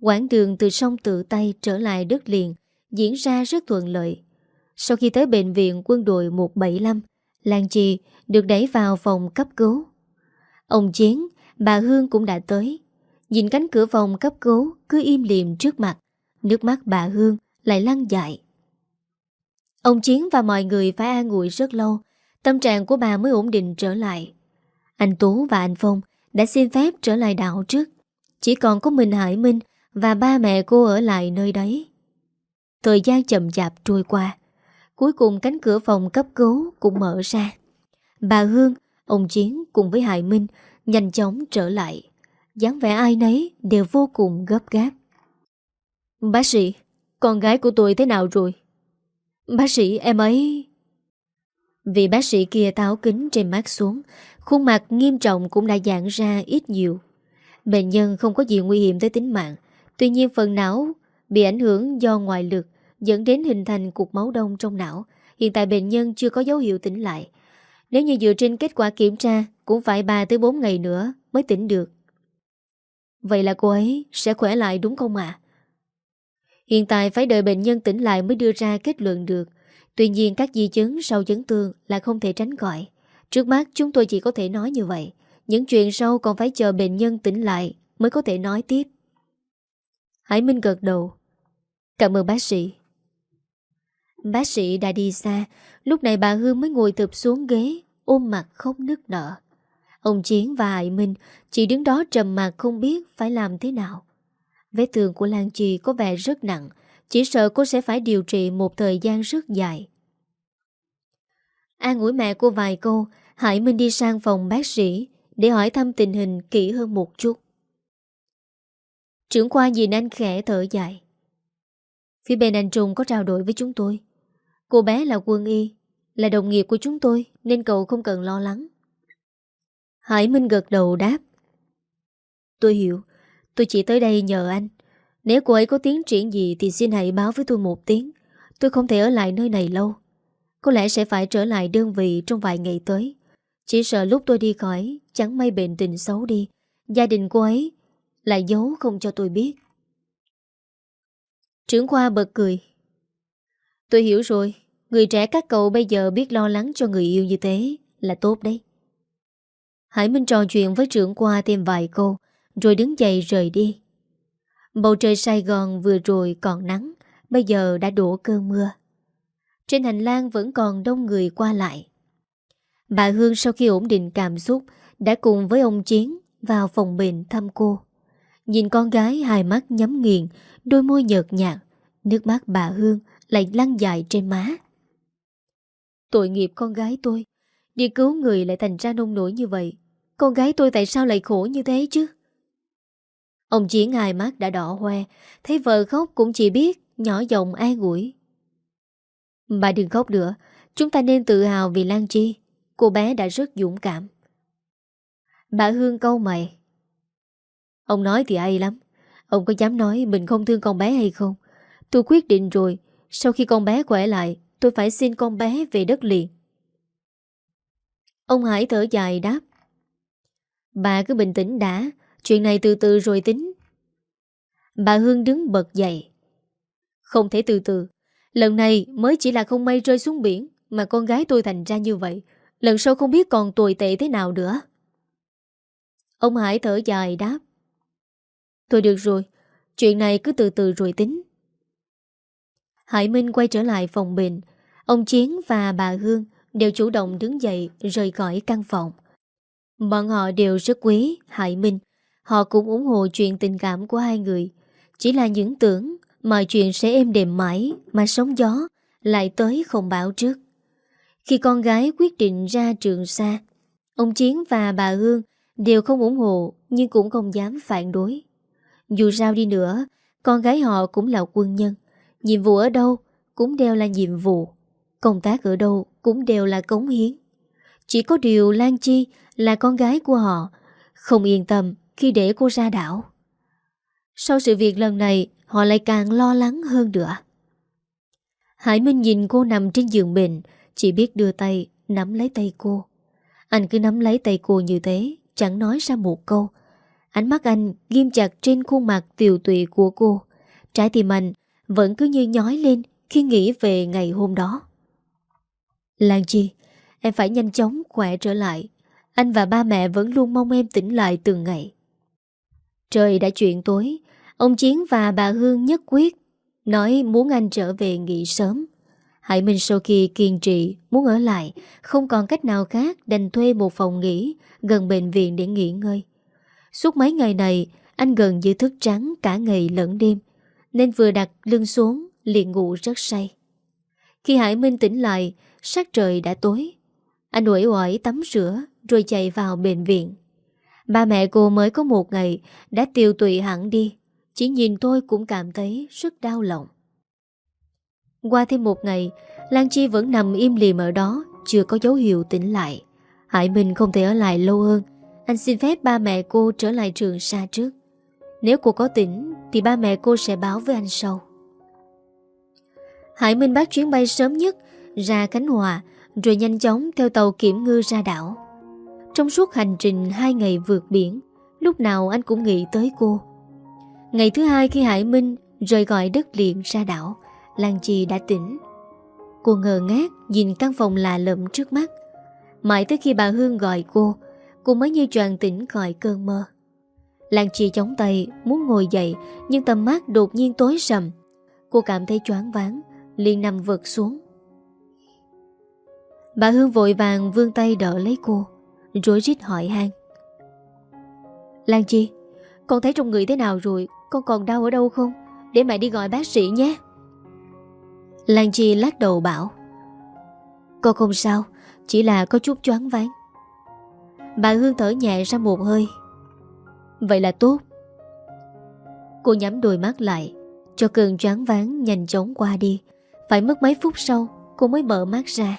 Speaker 1: Quãng đường từ sông tự tay trở lại đất liền, Diễn ra rất thuận lợi. Sau khi tới bệnh viện quân đội 175 Lan Chi được đẩy vào phòng cấp cứu. Ông Chiến, Bà Hương cũng đã tới. Nhìn cánh cửa phòng cấp cứu Cứ im liềm trước mặt, Nước mắt bà Hương lại lăn dại Ông Chiến và mọi người phải an ủi rất lâu, Tâm trạng của bà mới ổn định trở lại. Anh Tú và anh Phong đã xin phép trở lại đảo trước. Chỉ còn có mình Hải Minh Và ba mẹ cô ở lại nơi đấy. Thời gian chậm chạp trôi qua. Cuối cùng cánh cửa phòng cấp cứu Cũng mở ra. Bà Hương, ông Chiến cùng với Hải Minh Nhanh chóng trở lại. dáng vẻ ai nấy đều vô cùng gấp gáp. Bác sĩ Con gái của tôi thế nào rồi? Bác sĩ em ấy... Vị bác sĩ kia táo kính trên mắt xuống Khuôn mặt nghiêm trọng cũng đã dạng ra ít nhiều Bệnh nhân không có gì nguy hiểm tới tính mạng Tuy nhiên phần não bị ảnh hưởng do ngoại lực Dẫn đến hình thành cục máu đông trong não Hiện tại bệnh nhân chưa có dấu hiệu tỉnh lại Nếu như dựa trên kết quả kiểm tra, Cũng phải 3-4 ngày nữa mới tỉnh được Vậy là cô ấy sẽ khỏe lại đúng không ạ? Hiện tại phải đợi bệnh nhân tỉnh lại mới đưa ra kết luận được. Tuy nhiên các di chứng sau chấn thương là không thể tránh khỏi. Trước mắt chúng tôi chỉ có thể nói như vậy. Những chuyện sau còn phải chờ bệnh nhân tỉnh lại mới có thể nói tiếp. Hải Minh gật đầu. Cảm ơn bác sĩ. Bác sĩ đã đi xa, lúc này bà Hương mới ngồi thụp xuống ghế, ôm mặt khóc nức nở. Ông Chiến và Hải Minh chỉ đứng đó trầm mặt không biết phải làm thế nào. Vết thương của Lan Chi có vẻ rất nặng Chỉ sợ cô sẽ phải điều trị một thời gian rất dài An ủi mẹ cô vài câu Hải Minh đi sang phòng bác sĩ Để hỏi thăm tình hình kỹ hơn một chút. Trưởng khoa nhìn anh khẽ thở dài. Phía bên anh Trung có trao đổi với chúng tôi. Cô bé là quân y, Là đồng nghiệp của chúng tôi, Nên cậu không cần lo lắng. Hải Minh gật đầu đáp. Tôi hiểu, Tôi chỉ tới đây nhờ anh. Nếu cô ấy có tiến triển gì Thì xin hãy báo với tôi một tiếng. Tôi không thể ở lại nơi này lâu. Có lẽ sẽ phải trở lại đơn vị trong vài ngày tới. Chỉ sợ lúc tôi đi khỏi, Chẳng may bệnh tình xấu đi. Gia đình cô ấy Lại giấu không cho tôi biết. Trưởng khoa bật cười. Tôi hiểu rồi. Người trẻ các cậu bây giờ biết lo lắng cho người yêu như thế Là tốt đấy. Hải Minh trò chuyện với trưởng khoa thêm vài câu, Rồi đứng dậy rời đi. Bầu trời Sài Gòn vừa rồi còn nắng, Bây giờ đã đổ cơn mưa. Trên hành lang vẫn còn đông người qua lại. Bà Hương sau khi ổn định cảm xúc, Đã cùng với ông Chiến Vào phòng bệnh thăm cô. Nhìn con gái hai mắt nhắm nghiền, Đôi môi nhợt nhạt, Nước mắt bà Hương lại lăn dài trên má. Tội nghiệp con gái tôi, Đi cứu người lại thành ra nông nổi như vậy. Con gái tôi tại sao lại khổ như thế chứ? Ông Chiến hai mắt đã đỏ hoe, Thấy vợ khóc cũng chỉ biết Nhỏ giọng an ủi. Bà đừng khóc nữa, Chúng ta nên tự hào vì Lan Chi. Cô bé đã rất dũng cảm. Bà Hương câu mày. Ông nói thì hay lắm. Ông có dám nói mình không thương con bé hay không? Tôi quyết định rồi. Sau khi con bé khỏe lại, Tôi phải xin con bé về đất liền. Ông Hải thở dài đáp. Bà cứ bình tĩnh đã. Chuyện này từ từ rồi tính. Bà Hương đứng bật dậy. Không thể từ từ. Lần này mới chỉ là không may rơi xuống biển Mà con gái tôi thành ra như vậy. Lần sau không biết còn tồi tệ thế nào nữa. Ông Hải thở dài đáp. Thôi được rồi, Chuyện này cứ từ từ rồi tính. Hải Minh quay trở lại phòng bệnh. Ông Chiến và bà Hương Đều chủ động đứng dậy, rời khỏi căn phòng. Bọn họ đều rất quý Hải Minh. Họ cũng ủng hộ chuyện tình cảm của hai người. Chỉ là những tưởng, Mọi chuyện sẽ êm đềm mãi Mà sóng gió lại tới không báo trước. Khi con gái quyết định ra trường xa, Ông Chiến và bà Hương Đều không ủng hộ Nhưng cũng không dám phản đối. Dù sao đi nữa, Con gái họ cũng là quân nhân, Nhiệm vụ ở đâu cũng đều là nhiệm vụ, Công tác ở đâu cũng đều là cống hiến. Chỉ có điều Lan Chi là con gái của họ, Không yên tâm khi để cô ra đảo. Sau sự việc lần này, Họ lại càng lo lắng hơn nữa. Hải Minh nhìn cô nằm trên giường bệnh chỉ biết đưa tay, Nắm lấy tay cô. Anh cứ nắm lấy tay cô như thế, Chẳng nói ra một câu. Ánh mắt anh ghim chặt trên khuôn mặt tiều tụy của cô. Trái tim anh Vẫn cứ như nhói lên Khi nghĩ về ngày hôm đó. Lan Chi, Em phải nhanh chóng khỏe trở lại. Anh và ba mẹ vẫn luôn mong em tỉnh lại từng ngày. Trời đã chuyện tối. Ông Chiến và bà Hương nhất quyết Nói muốn anh trở về nghỉ sớm. Hải Minh sau khi kiên trì Muốn ở lại, Không còn cách nào khác đành thuê một phòng nghỉ Gần bệnh viện để nghỉ ngơi. Suốt mấy ngày này, Anh gần như thức trắng cả ngày lẫn đêm, Nên vừa đặt lưng xuống liền ngủ rất say. Khi Hải Minh tỉnh lại, Sắc trời đã tối. Anh uể oải tắm rửa Rồi chạy vào bệnh viện. Ba mẹ cô mới có một ngày Đã tiêu tụy hẳn đi, Chỉ nhìn tôi cũng cảm thấy rất đau lòng. Qua thêm một ngày, Lan Chi vẫn nằm im lìm ở đó, Chưa có dấu hiệu tỉnh lại. Hải Minh không thể ở lại lâu hơn. Anh xin phép ba mẹ cô trở lại trường xa trước. Nếu cô có tỉnh, Thì ba mẹ cô sẽ báo với anh sau. Hải Minh bắt chuyến bay sớm nhất, Ra Khánh Hòa, Rồi nhanh chóng theo tàu kiểm ngư ra đảo. Trong suốt hành trình hai ngày vượt biển, Lúc nào anh cũng nghĩ tới cô. Ngày thứ hai khi Hải Minh Rời gọi đất liền ra đảo Lan Chi đã tỉnh. Cô ngờ ngác nhìn căn phòng lạ lẫm trước mắt. Mãi tới khi bà Hương gọi cô Cô mới như choàng tỉnh khỏi cơn mơ. Lan Chi chống tay, Muốn ngồi dậy, Nhưng tầm mắt đột nhiên tối sầm. Cô cảm thấy choáng váng, liền nằm vật xuống. Bà Hương vội vàng vươn tay đỡ lấy cô, Rối rít hỏi han. Lan Chi, Con thấy trong người thế nào rồi? Con còn đau ở đâu không? Để mẹ đi gọi bác sĩ nhé. Lan Chi lắc đầu bảo Con không sao, Chỉ là có chút choáng váng. Bà Hương thở nhẹ ra một hơi, Vậy là tốt. Cô nhắm đôi mắt lại, Cho cơn choáng váng nhanh chóng qua đi. Phải mất mấy phút sau, Cô mới mở mắt ra.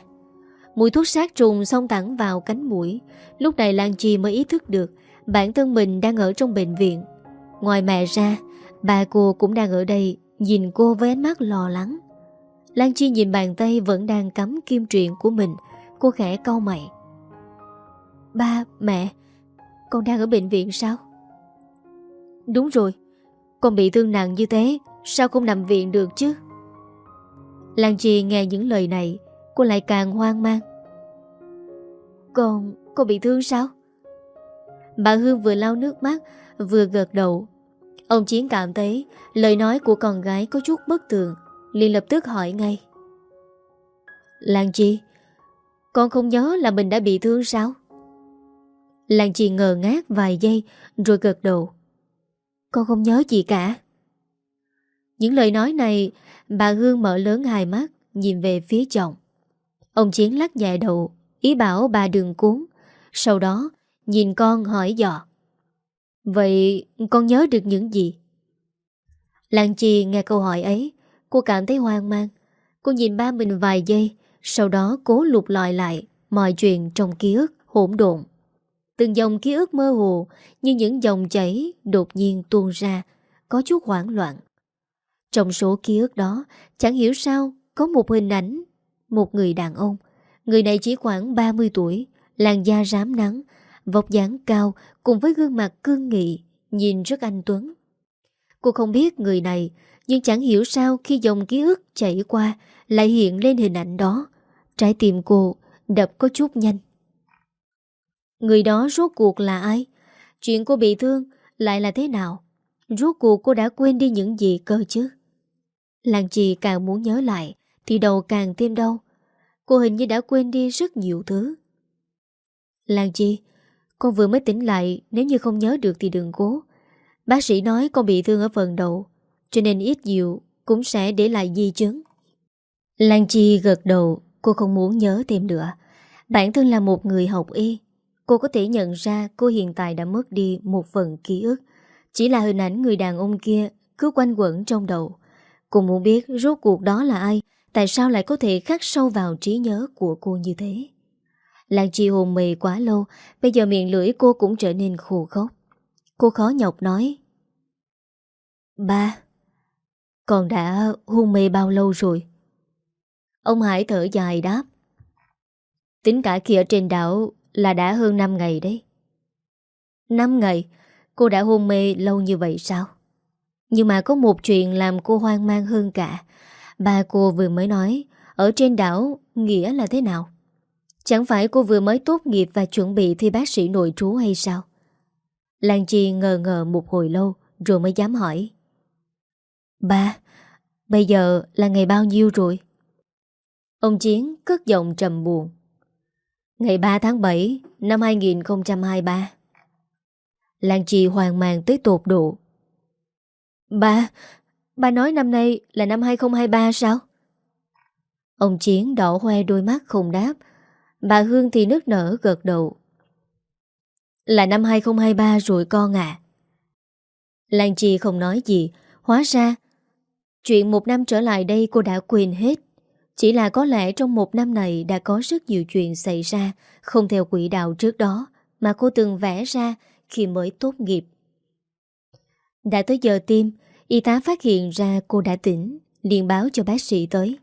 Speaker 1: Mùi thuốc sát trùng xông thẳng vào cánh mũi. Lúc này Lan Chi mới ý thức được Bản thân mình đang ở trong bệnh viện. Ngoài mẹ ra, Bà cô cũng đang ở đây Nhìn cô với ánh mắt lo lắng. Lan Chi nhìn bàn tay vẫn đang cắm kim truyện của mình. Cô khẽ cau mày. Ba, mẹ Con đang ở bệnh viện sao? Đúng rồi Con bị thương nặng như thế Sao không nằm viện được chứ? Lan Chi nghe những lời này Cô lại càng hoang mang. Con, con bị thương sao? Bà Hương vừa lau nước mắt Vừa gật đầu. Ông Chiến cảm thấy lời nói của con gái có chút bất thường liền lập tức hỏi ngay. Lan Chi, Con không nhớ là mình đã bị thương sao? Lan Chi ngờ ngác vài giây Rồi gật đầu. Con không nhớ gì cả. Những lời nói này, Bà Hương mở lớn hai mắt, Nhìn về phía chồng. Ông Chiến lắc nhẹ đầu, Ý bảo bà đừng cuốn. Sau đó, nhìn con hỏi dò. Vậy con nhớ được những gì? Lan Chi nghe câu hỏi ấy Cô cảm thấy hoang mang. Cô nhìn ba mình vài giây, Sau đó cố lục lọi lại Mọi chuyện trong ký ức hỗn độn. Từng dòng ký ức mơ hồ Như những dòng chảy đột nhiên tuôn ra, Có chút hoảng loạn. Trong số ký ức đó, Chẳng hiểu sao có một hình ảnh, Một người đàn ông. Người này chỉ khoảng 30 tuổi, Làn da rám nắng, Vóc dáng cao cùng với gương mặt cương nghị, Nhìn rất anh Tuấn. Cô không biết người này nhưng chẳng hiểu sao khi dòng ký ức chảy qua Lại hiện lên hình ảnh đó Trái tim cô đập có chút nhanh Người đó rốt cuộc là ai? Chuyện cô bị thương lại là thế nào? Rốt cuộc cô đã quên đi những gì cơ chứ? Làng chị càng muốn nhớ lại Thì đầu càng thêm đau Cô hình như đã quên đi rất nhiều thứ Làng chi Con vừa mới tỉnh lại, Nếu như không nhớ được thì đừng cố Bác sĩ nói con bị thương ở phần đầu cho nên ít nhiều Cũng sẽ để lại di chứng. Lan Chi gật đầu, Cô không muốn nhớ thêm nữa. Bản thân là một người học y, Cô có thể nhận ra cô hiện tại đã mất đi Một phần ký ức. Chỉ là hình ảnh người đàn ông kia Cứ quanh quẩn trong đầu. Cô muốn biết rốt cuộc đó là ai, Tại sao lại có thể khắc sâu vào trí nhớ của cô như thế? Lan Chi hồn mì quá lâu, Bây giờ miệng lưỡi cô cũng trở nên khô khốc. Cô khó nhọc nói, Ba con đã hôn mê bao lâu rồi? Ông Hải thở dài đáp. Tính cả khi ở trên đảo Là đã hơn 5 ngày đấy. 5 ngày, Cô đã hôn mê lâu như vậy sao? Nhưng mà có một chuyện làm cô hoang mang hơn cả. Ba cô vừa mới nói, Ở trên đảo nghĩa là thế nào? Chẳng phải cô vừa mới tốt nghiệp Và chuẩn bị thi bác sĩ nội trú hay sao? Lan Chi ngờ ngờ một hồi lâu Rồi mới dám hỏi. Ba, Bây giờ là ngày bao nhiêu rồi? Ông Chiến cất giọng trầm buồn. Ngày 3 tháng 7 Năm 2023 Lan Chi hoàng mang tới tột độ. Ba Ba nói năm nay là năm 2023 sao? Ông Chiến đỏ hoe đôi mắt không đáp. Bà Hương thì nước nở gật đầu. Là năm 2023 rồi con à Lan Chi không nói gì, Hóa ra Chuyện một năm trở lại đây cô đã quên hết. Chỉ là có lẽ trong một năm này Đã có rất nhiều chuyện xảy ra Không theo quỹ đạo trước đó Mà cô từng vẽ ra khi mới tốt nghiệp. Đã tới giờ tiêm, Y tá phát hiện ra cô đã tỉnh liền báo cho bác sĩ tới.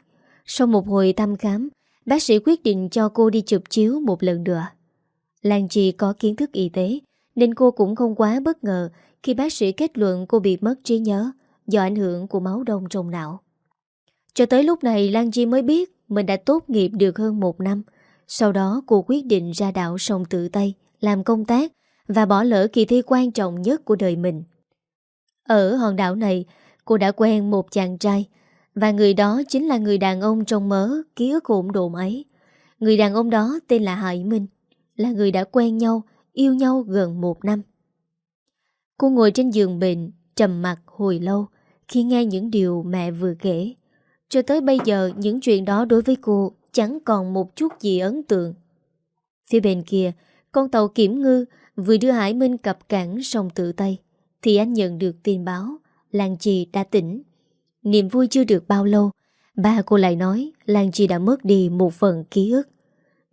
Speaker 1: Sau một hồi thăm khám Bác sĩ quyết định cho cô đi chụp chiếu một lần nữa. Lan Chi có kiến thức y tế Nên cô cũng không quá bất ngờ Khi bác sĩ kết luận cô bị mất trí nhớ. Do ảnh hưởng của máu đông trong não. Cho tới lúc này, Lan Chi mới biết Mình đã tốt nghiệp được hơn một năm. Sau đó, cô quyết định ra đảo sông tự Tây, Làm công tác Và bỏ lỡ kỳ thi quan trọng nhất của đời mình. Ở hòn đảo này, Cô đã quen một chàng trai, Và người đó chính là người đàn ông trong mớ Ký ức hỗn độn ấy. Người đàn ông đó tên là Hải Minh, Là người đã quen nhau, Yêu nhau gần một năm. Cô ngồi trên giường bệnh, Trầm mặt hồi lâu khi nghe những điều mẹ vừa kể Cho tới bây giờ những chuyện đó đối với cô Chẳng còn một chút gì ấn tượng Phía bên kia, con tàu kiểm ngư vừa đưa Hải Minh cập cảng sông Tự Tây, thì anh nhận được tin báo Lan Chi đã tỉnh. Niềm vui chưa được bao lâu, ba cô lại nói Lan Chi đã mất đi một phần ký ức.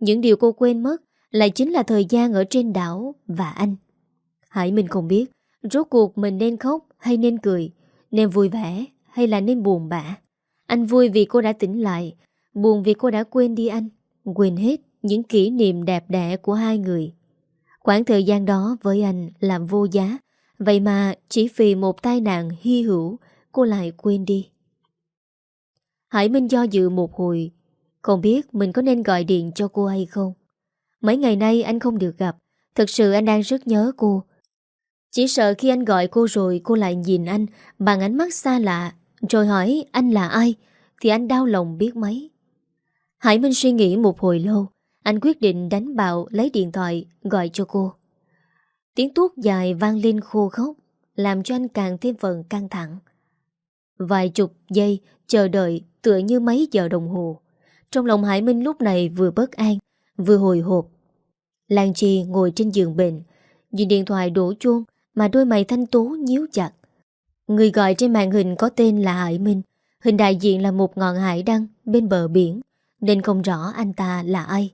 Speaker 1: Những điều cô quên mất lại chính là thời gian ở trên đảo và anh. Hải Minh không biết rốt cuộc mình nên khóc hay nên cười, nên vui vẻ hay là nên buồn bã. Anh vui vì cô đã tỉnh lại, buồn vì cô đã quên đi anh, quên hết những kỷ niệm đẹp đẽ của hai người. Quãng thời gian đó với anh làm vô giá, vậy mà chỉ vì một tai nạn hy hữu, cô lại quên đi. Hải Minh do dự một hồi, không biết mình có nên gọi điện cho cô hay không. Mấy ngày nay anh không được gặp, thật sự anh đang rất nhớ cô. Chỉ sợ khi anh gọi cô rồi cô lại nhìn anh bằng ánh mắt xa lạ, rồi hỏi anh là ai, thì anh đau lòng biết mấy. Hải Minh suy nghĩ một hồi lâu, anh quyết định đánh bạo lấy điện thoại gọi cho cô. Tiếng tuốt dài vang lên khô khốc, làm cho anh càng thêm phần căng thẳng. Vài chục giây chờ đợi tựa như mấy giờ đồng hồ. Trong lòng Hải Minh lúc này vừa bất an, vừa hồi hộp. Lan Chi ngồi trên giường bệnh, nhìn điện thoại đổ chuông mà đôi mày thanh tú nhíu chặt. Người gọi trên màn hình có tên là Hải Minh, hình đại diện là một ngọn hải đăng bên bờ biển, nên không rõ anh ta là ai.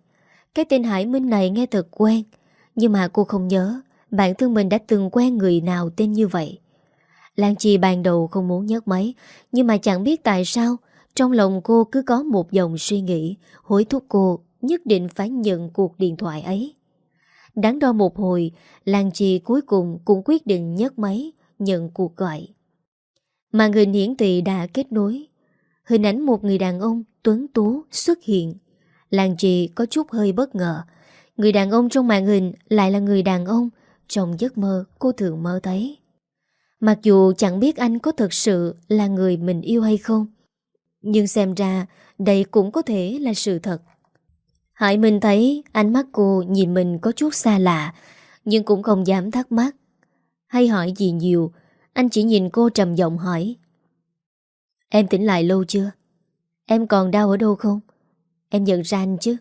Speaker 1: Cái tên Hải Minh này nghe thật quen, nhưng mà cô không nhớ bản thân mình đã từng quen người nào tên như vậy. Lan Chi ban đầu không muốn nhấc máy, nhưng mà chẳng biết tại sao trong lòng cô cứ có một dòng suy nghĩ hối thúc cô nhất định phải nhận cuộc điện thoại ấy. Đáng đo một hồi, Lan Chi cuối cùng cũng quyết định nhấc máy nhận cuộc gọi. Màn hình hiển thị đã kết nối. Hình ảnh một người đàn ông tuấn tú xuất hiện. Lan Chi có chút hơi bất ngờ. Người đàn ông trong màn hình lại là người đàn ông trong giấc mơ cô thường mơ thấy. Mặc dù chẳng biết anh có thật sự là người mình yêu hay không, nhưng xem ra đây cũng có thể là sự thật. Hải Minh thấy ánh mắt cô nhìn mình có chút xa lạ, nhưng cũng không dám thắc mắc. Hay hỏi gì nhiều, anh chỉ nhìn cô trầm giọng hỏi. Em tỉnh lại lâu chưa? Em còn đau ở đâu không? Em nhận ra anh chứ?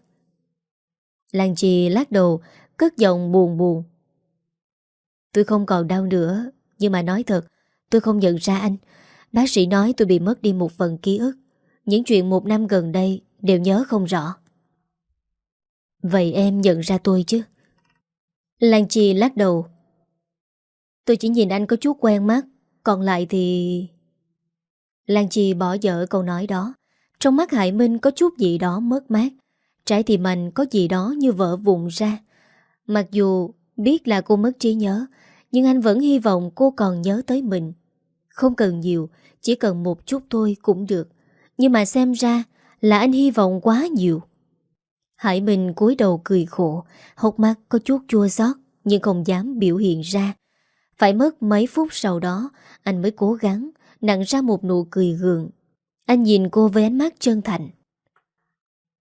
Speaker 1: Lan Chi lát đầu, cất giọng buồn buồn. Tôi không còn đau nữa, nhưng mà nói thật, tôi không nhận ra anh. Bác sĩ nói tôi bị mất đi một phần ký ức. Những chuyện một năm gần đây đều nhớ không rõ. Vậy em nhận ra tôi chứ? Lan Chi lắc đầu. Tôi chỉ nhìn anh có chút quen mắt, còn lại thì... Lan Chi bỏ dở câu nói đó. Trong mắt Hải Minh có chút gì đó mất mát. Trái tim anh có gì đó như vỡ vụn ra. Mặc dù biết là cô mất trí nhớ, nhưng anh vẫn hy vọng cô còn nhớ tới mình. Không cần nhiều, chỉ cần một chút thôi cũng được. Nhưng mà xem ra là anh hy vọng quá nhiều. Hải Minh cúi đầu cười khổ, hốc mắt có chút chua xót nhưng không dám biểu hiện ra. Phải mất mấy phút sau đó, anh mới cố gắng nặng ra một nụ cười gượng. Anh nhìn cô với ánh mắt chân thành.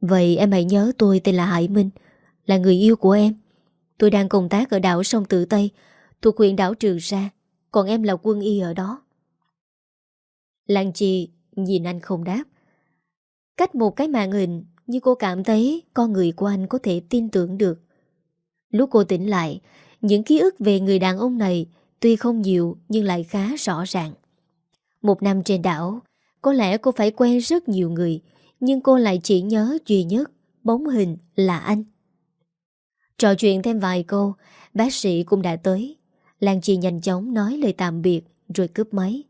Speaker 1: Vậy em hãy nhớ tôi tên là Hải Minh, là người yêu của em. Tôi đang công tác ở đảo sông Tử Tây, thuộc huyện đảo Trường Sa, còn em là quân y ở đó. Lan Chi nhìn anh không đáp. Cách một cái màn hình như cô cảm thấy con người của anh có thể tin tưởng được. Lúc cô tỉnh lại, những ký ức về người đàn ông này tuy không nhiều nhưng lại khá rõ ràng. Một năm trên đảo, có lẽ cô phải quen rất nhiều người, nhưng cô lại chỉ nhớ duy nhất bóng hình là anh. Trò chuyện thêm vài câu, bác sĩ cũng đã tới. Lan Chi nhanh chóng nói lời tạm biệt rồi cướp máy.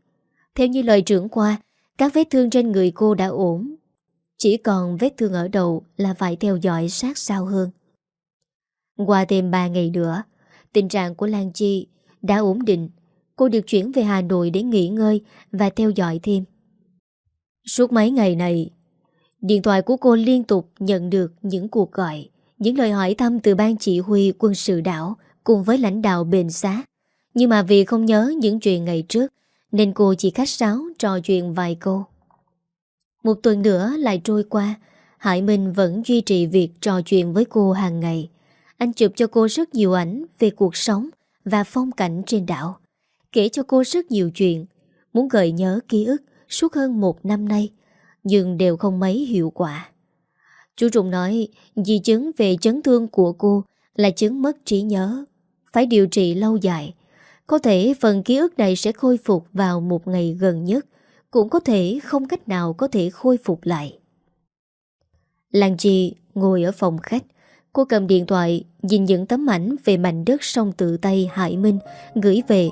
Speaker 1: Theo như lời trưởng khoa, các vết thương trên người cô đã ổn. Chỉ còn vết thương ở đầu là phải theo dõi sát sao hơn. Qua thêm 3 ngày nữa, tình trạng của Lan Chi đã ổn định. Cô được chuyển về Hà Nội để nghỉ ngơi và theo dõi thêm. Suốt mấy ngày này, điện thoại của cô liên tục nhận được những cuộc gọi, những lời hỏi thăm từ ban chỉ huy quân sự đảo cùng với lãnh đạo bền xá. Nhưng mà vì không nhớ những chuyện ngày trước Nên cô chỉ khách sáo trò chuyện vài câu một tuần nữa lại trôi qua Hải Minh vẫn duy trì việc trò chuyện với cô hàng ngày. Anh chụp cho cô rất nhiều ảnh về cuộc sống và phong cảnh trên đảo. Kể cho cô rất nhiều chuyện Muốn gợi nhớ ký ức suốt hơn một năm nay Nhưng đều không mấy hiệu quả. Chú Trùng nói di chứng về chấn thương của cô là chứng mất trí nhớ, phải điều trị lâu dài. Có thể phần ký ức này sẽ khôi phục vào một ngày gần nhất, cũng có thể không cách nào có thể khôi phục lại. Lan Chi ngồi ở phòng khách, cô cầm điện thoại nhìn những tấm ảnh về mảnh đất sông tự Tây Hải Minh gửi về,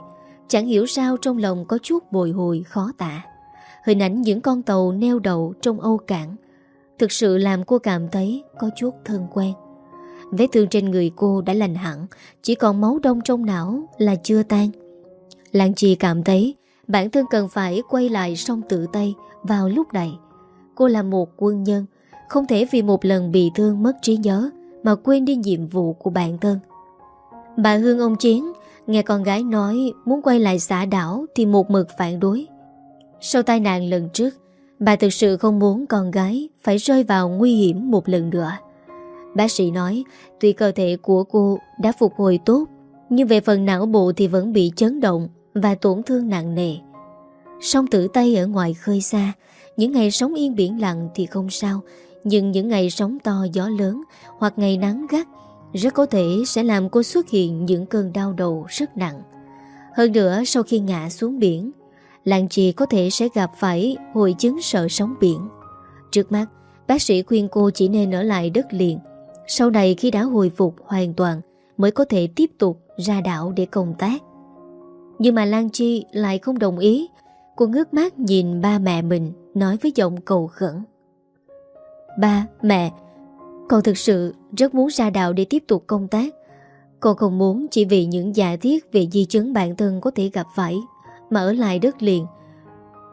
Speaker 1: chẳng hiểu sao trong lòng có chút bồi hồi khó tả. Hình ảnh những con tàu neo đậu trong Âu Cảng Thực sự làm cô cảm thấy có chút thân quen Vết thương trên người cô đã lành hẳn Chỉ còn máu đông trong não là chưa tan Lan Chi cảm thấy Bản thân cần phải quay lại sông tự Tây Vào lúc này. Cô là một quân nhân, Không thể vì một lần bị thương mất trí nhớ Mà quên đi nhiệm vụ của bản thân. Bà Hương ông Chiến, Nghe con gái nói muốn quay lại xã đảo Thì một mực phản đối. Sau tai nạn lần trước, Bà thực sự không muốn con gái phải rơi vào nguy hiểm một lần nữa. Bác sĩ nói, tuy cơ thể của cô đã phục hồi tốt, nhưng về phần não bộ thì vẫn bị chấn động và tổn thương nặng nề. Sông tử Tây ở ngoài khơi xa, những ngày sống yên biển lặng thì không sao, nhưng những ngày sóng to gió lớn hoặc ngày nắng gắt rất có thể sẽ làm cô xuất hiện những cơn đau đầu rất nặng. Hơn nữa sau khi ngã xuống biển, Lan trì có thể sẽ gặp phải hội chứng sợ sóng biển. Trước mắt, bác sĩ khuyên cô chỉ nên ở lại đất liền. Sau này khi đã hồi phục hoàn toàn mới có thể tiếp tục ra đảo để công tác. Nhưng mà Lan Chi lại không đồng ý. Cô ngước mắt nhìn ba mẹ mình nói với giọng cầu khẩn. Ba, mẹ, con thực sự rất muốn ra đảo để tiếp tục công tác. Con không muốn chỉ vì những giả thiết về di chứng bản thân có thể gặp phải mà ở lại đất liền.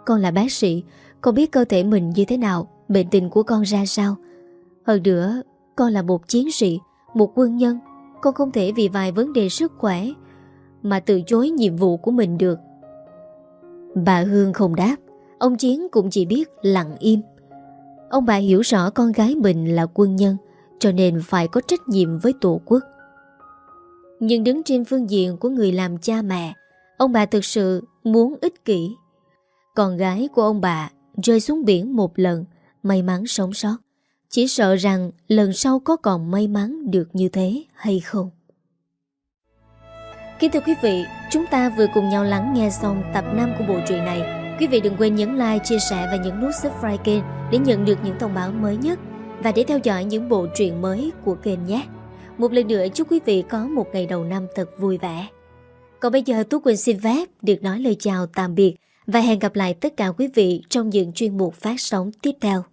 Speaker 1: Con là bác sĩ, con biết cơ thể mình như thế nào, bệnh tình của con ra sao. Hơn nữa, con là một chiến sĩ, một quân nhân. Con không thể vì vài vấn đề sức khỏe mà từ chối nhiệm vụ của mình được. Bà Hương không đáp, ông Chiến cũng chỉ biết lặng im. Ông bà hiểu rõ con gái mình là quân nhân, cho nên phải có trách nhiệm với tổ quốc. Nhưng đứng trên phương diện của người làm cha mẹ, Ông bà thực sự muốn ích kỷ Con gái của ông bà Rơi xuống biển một lần May mắn sống sót Chỉ sợ rằng lần sau có còn may mắn Được như thế hay không Kính thưa quý vị Chúng ta vừa cùng nhau lắng nghe xong Tập 5 của bộ truyện này. Quý vị đừng quên nhấn like, chia sẻ và nhấn nút subscribe kênh Để nhận được những thông báo mới nhất. Và để theo dõi những bộ truyện mới của kênh nhé. Một lần nữa chúc quý vị có một ngày đầu năm thật vui vẻ. Còn bây giờ Tú Quỳnh xin phép được nói lời chào tạm biệt và hẹn gặp lại tất cả quý vị trong những chuyên mục phát sóng tiếp theo.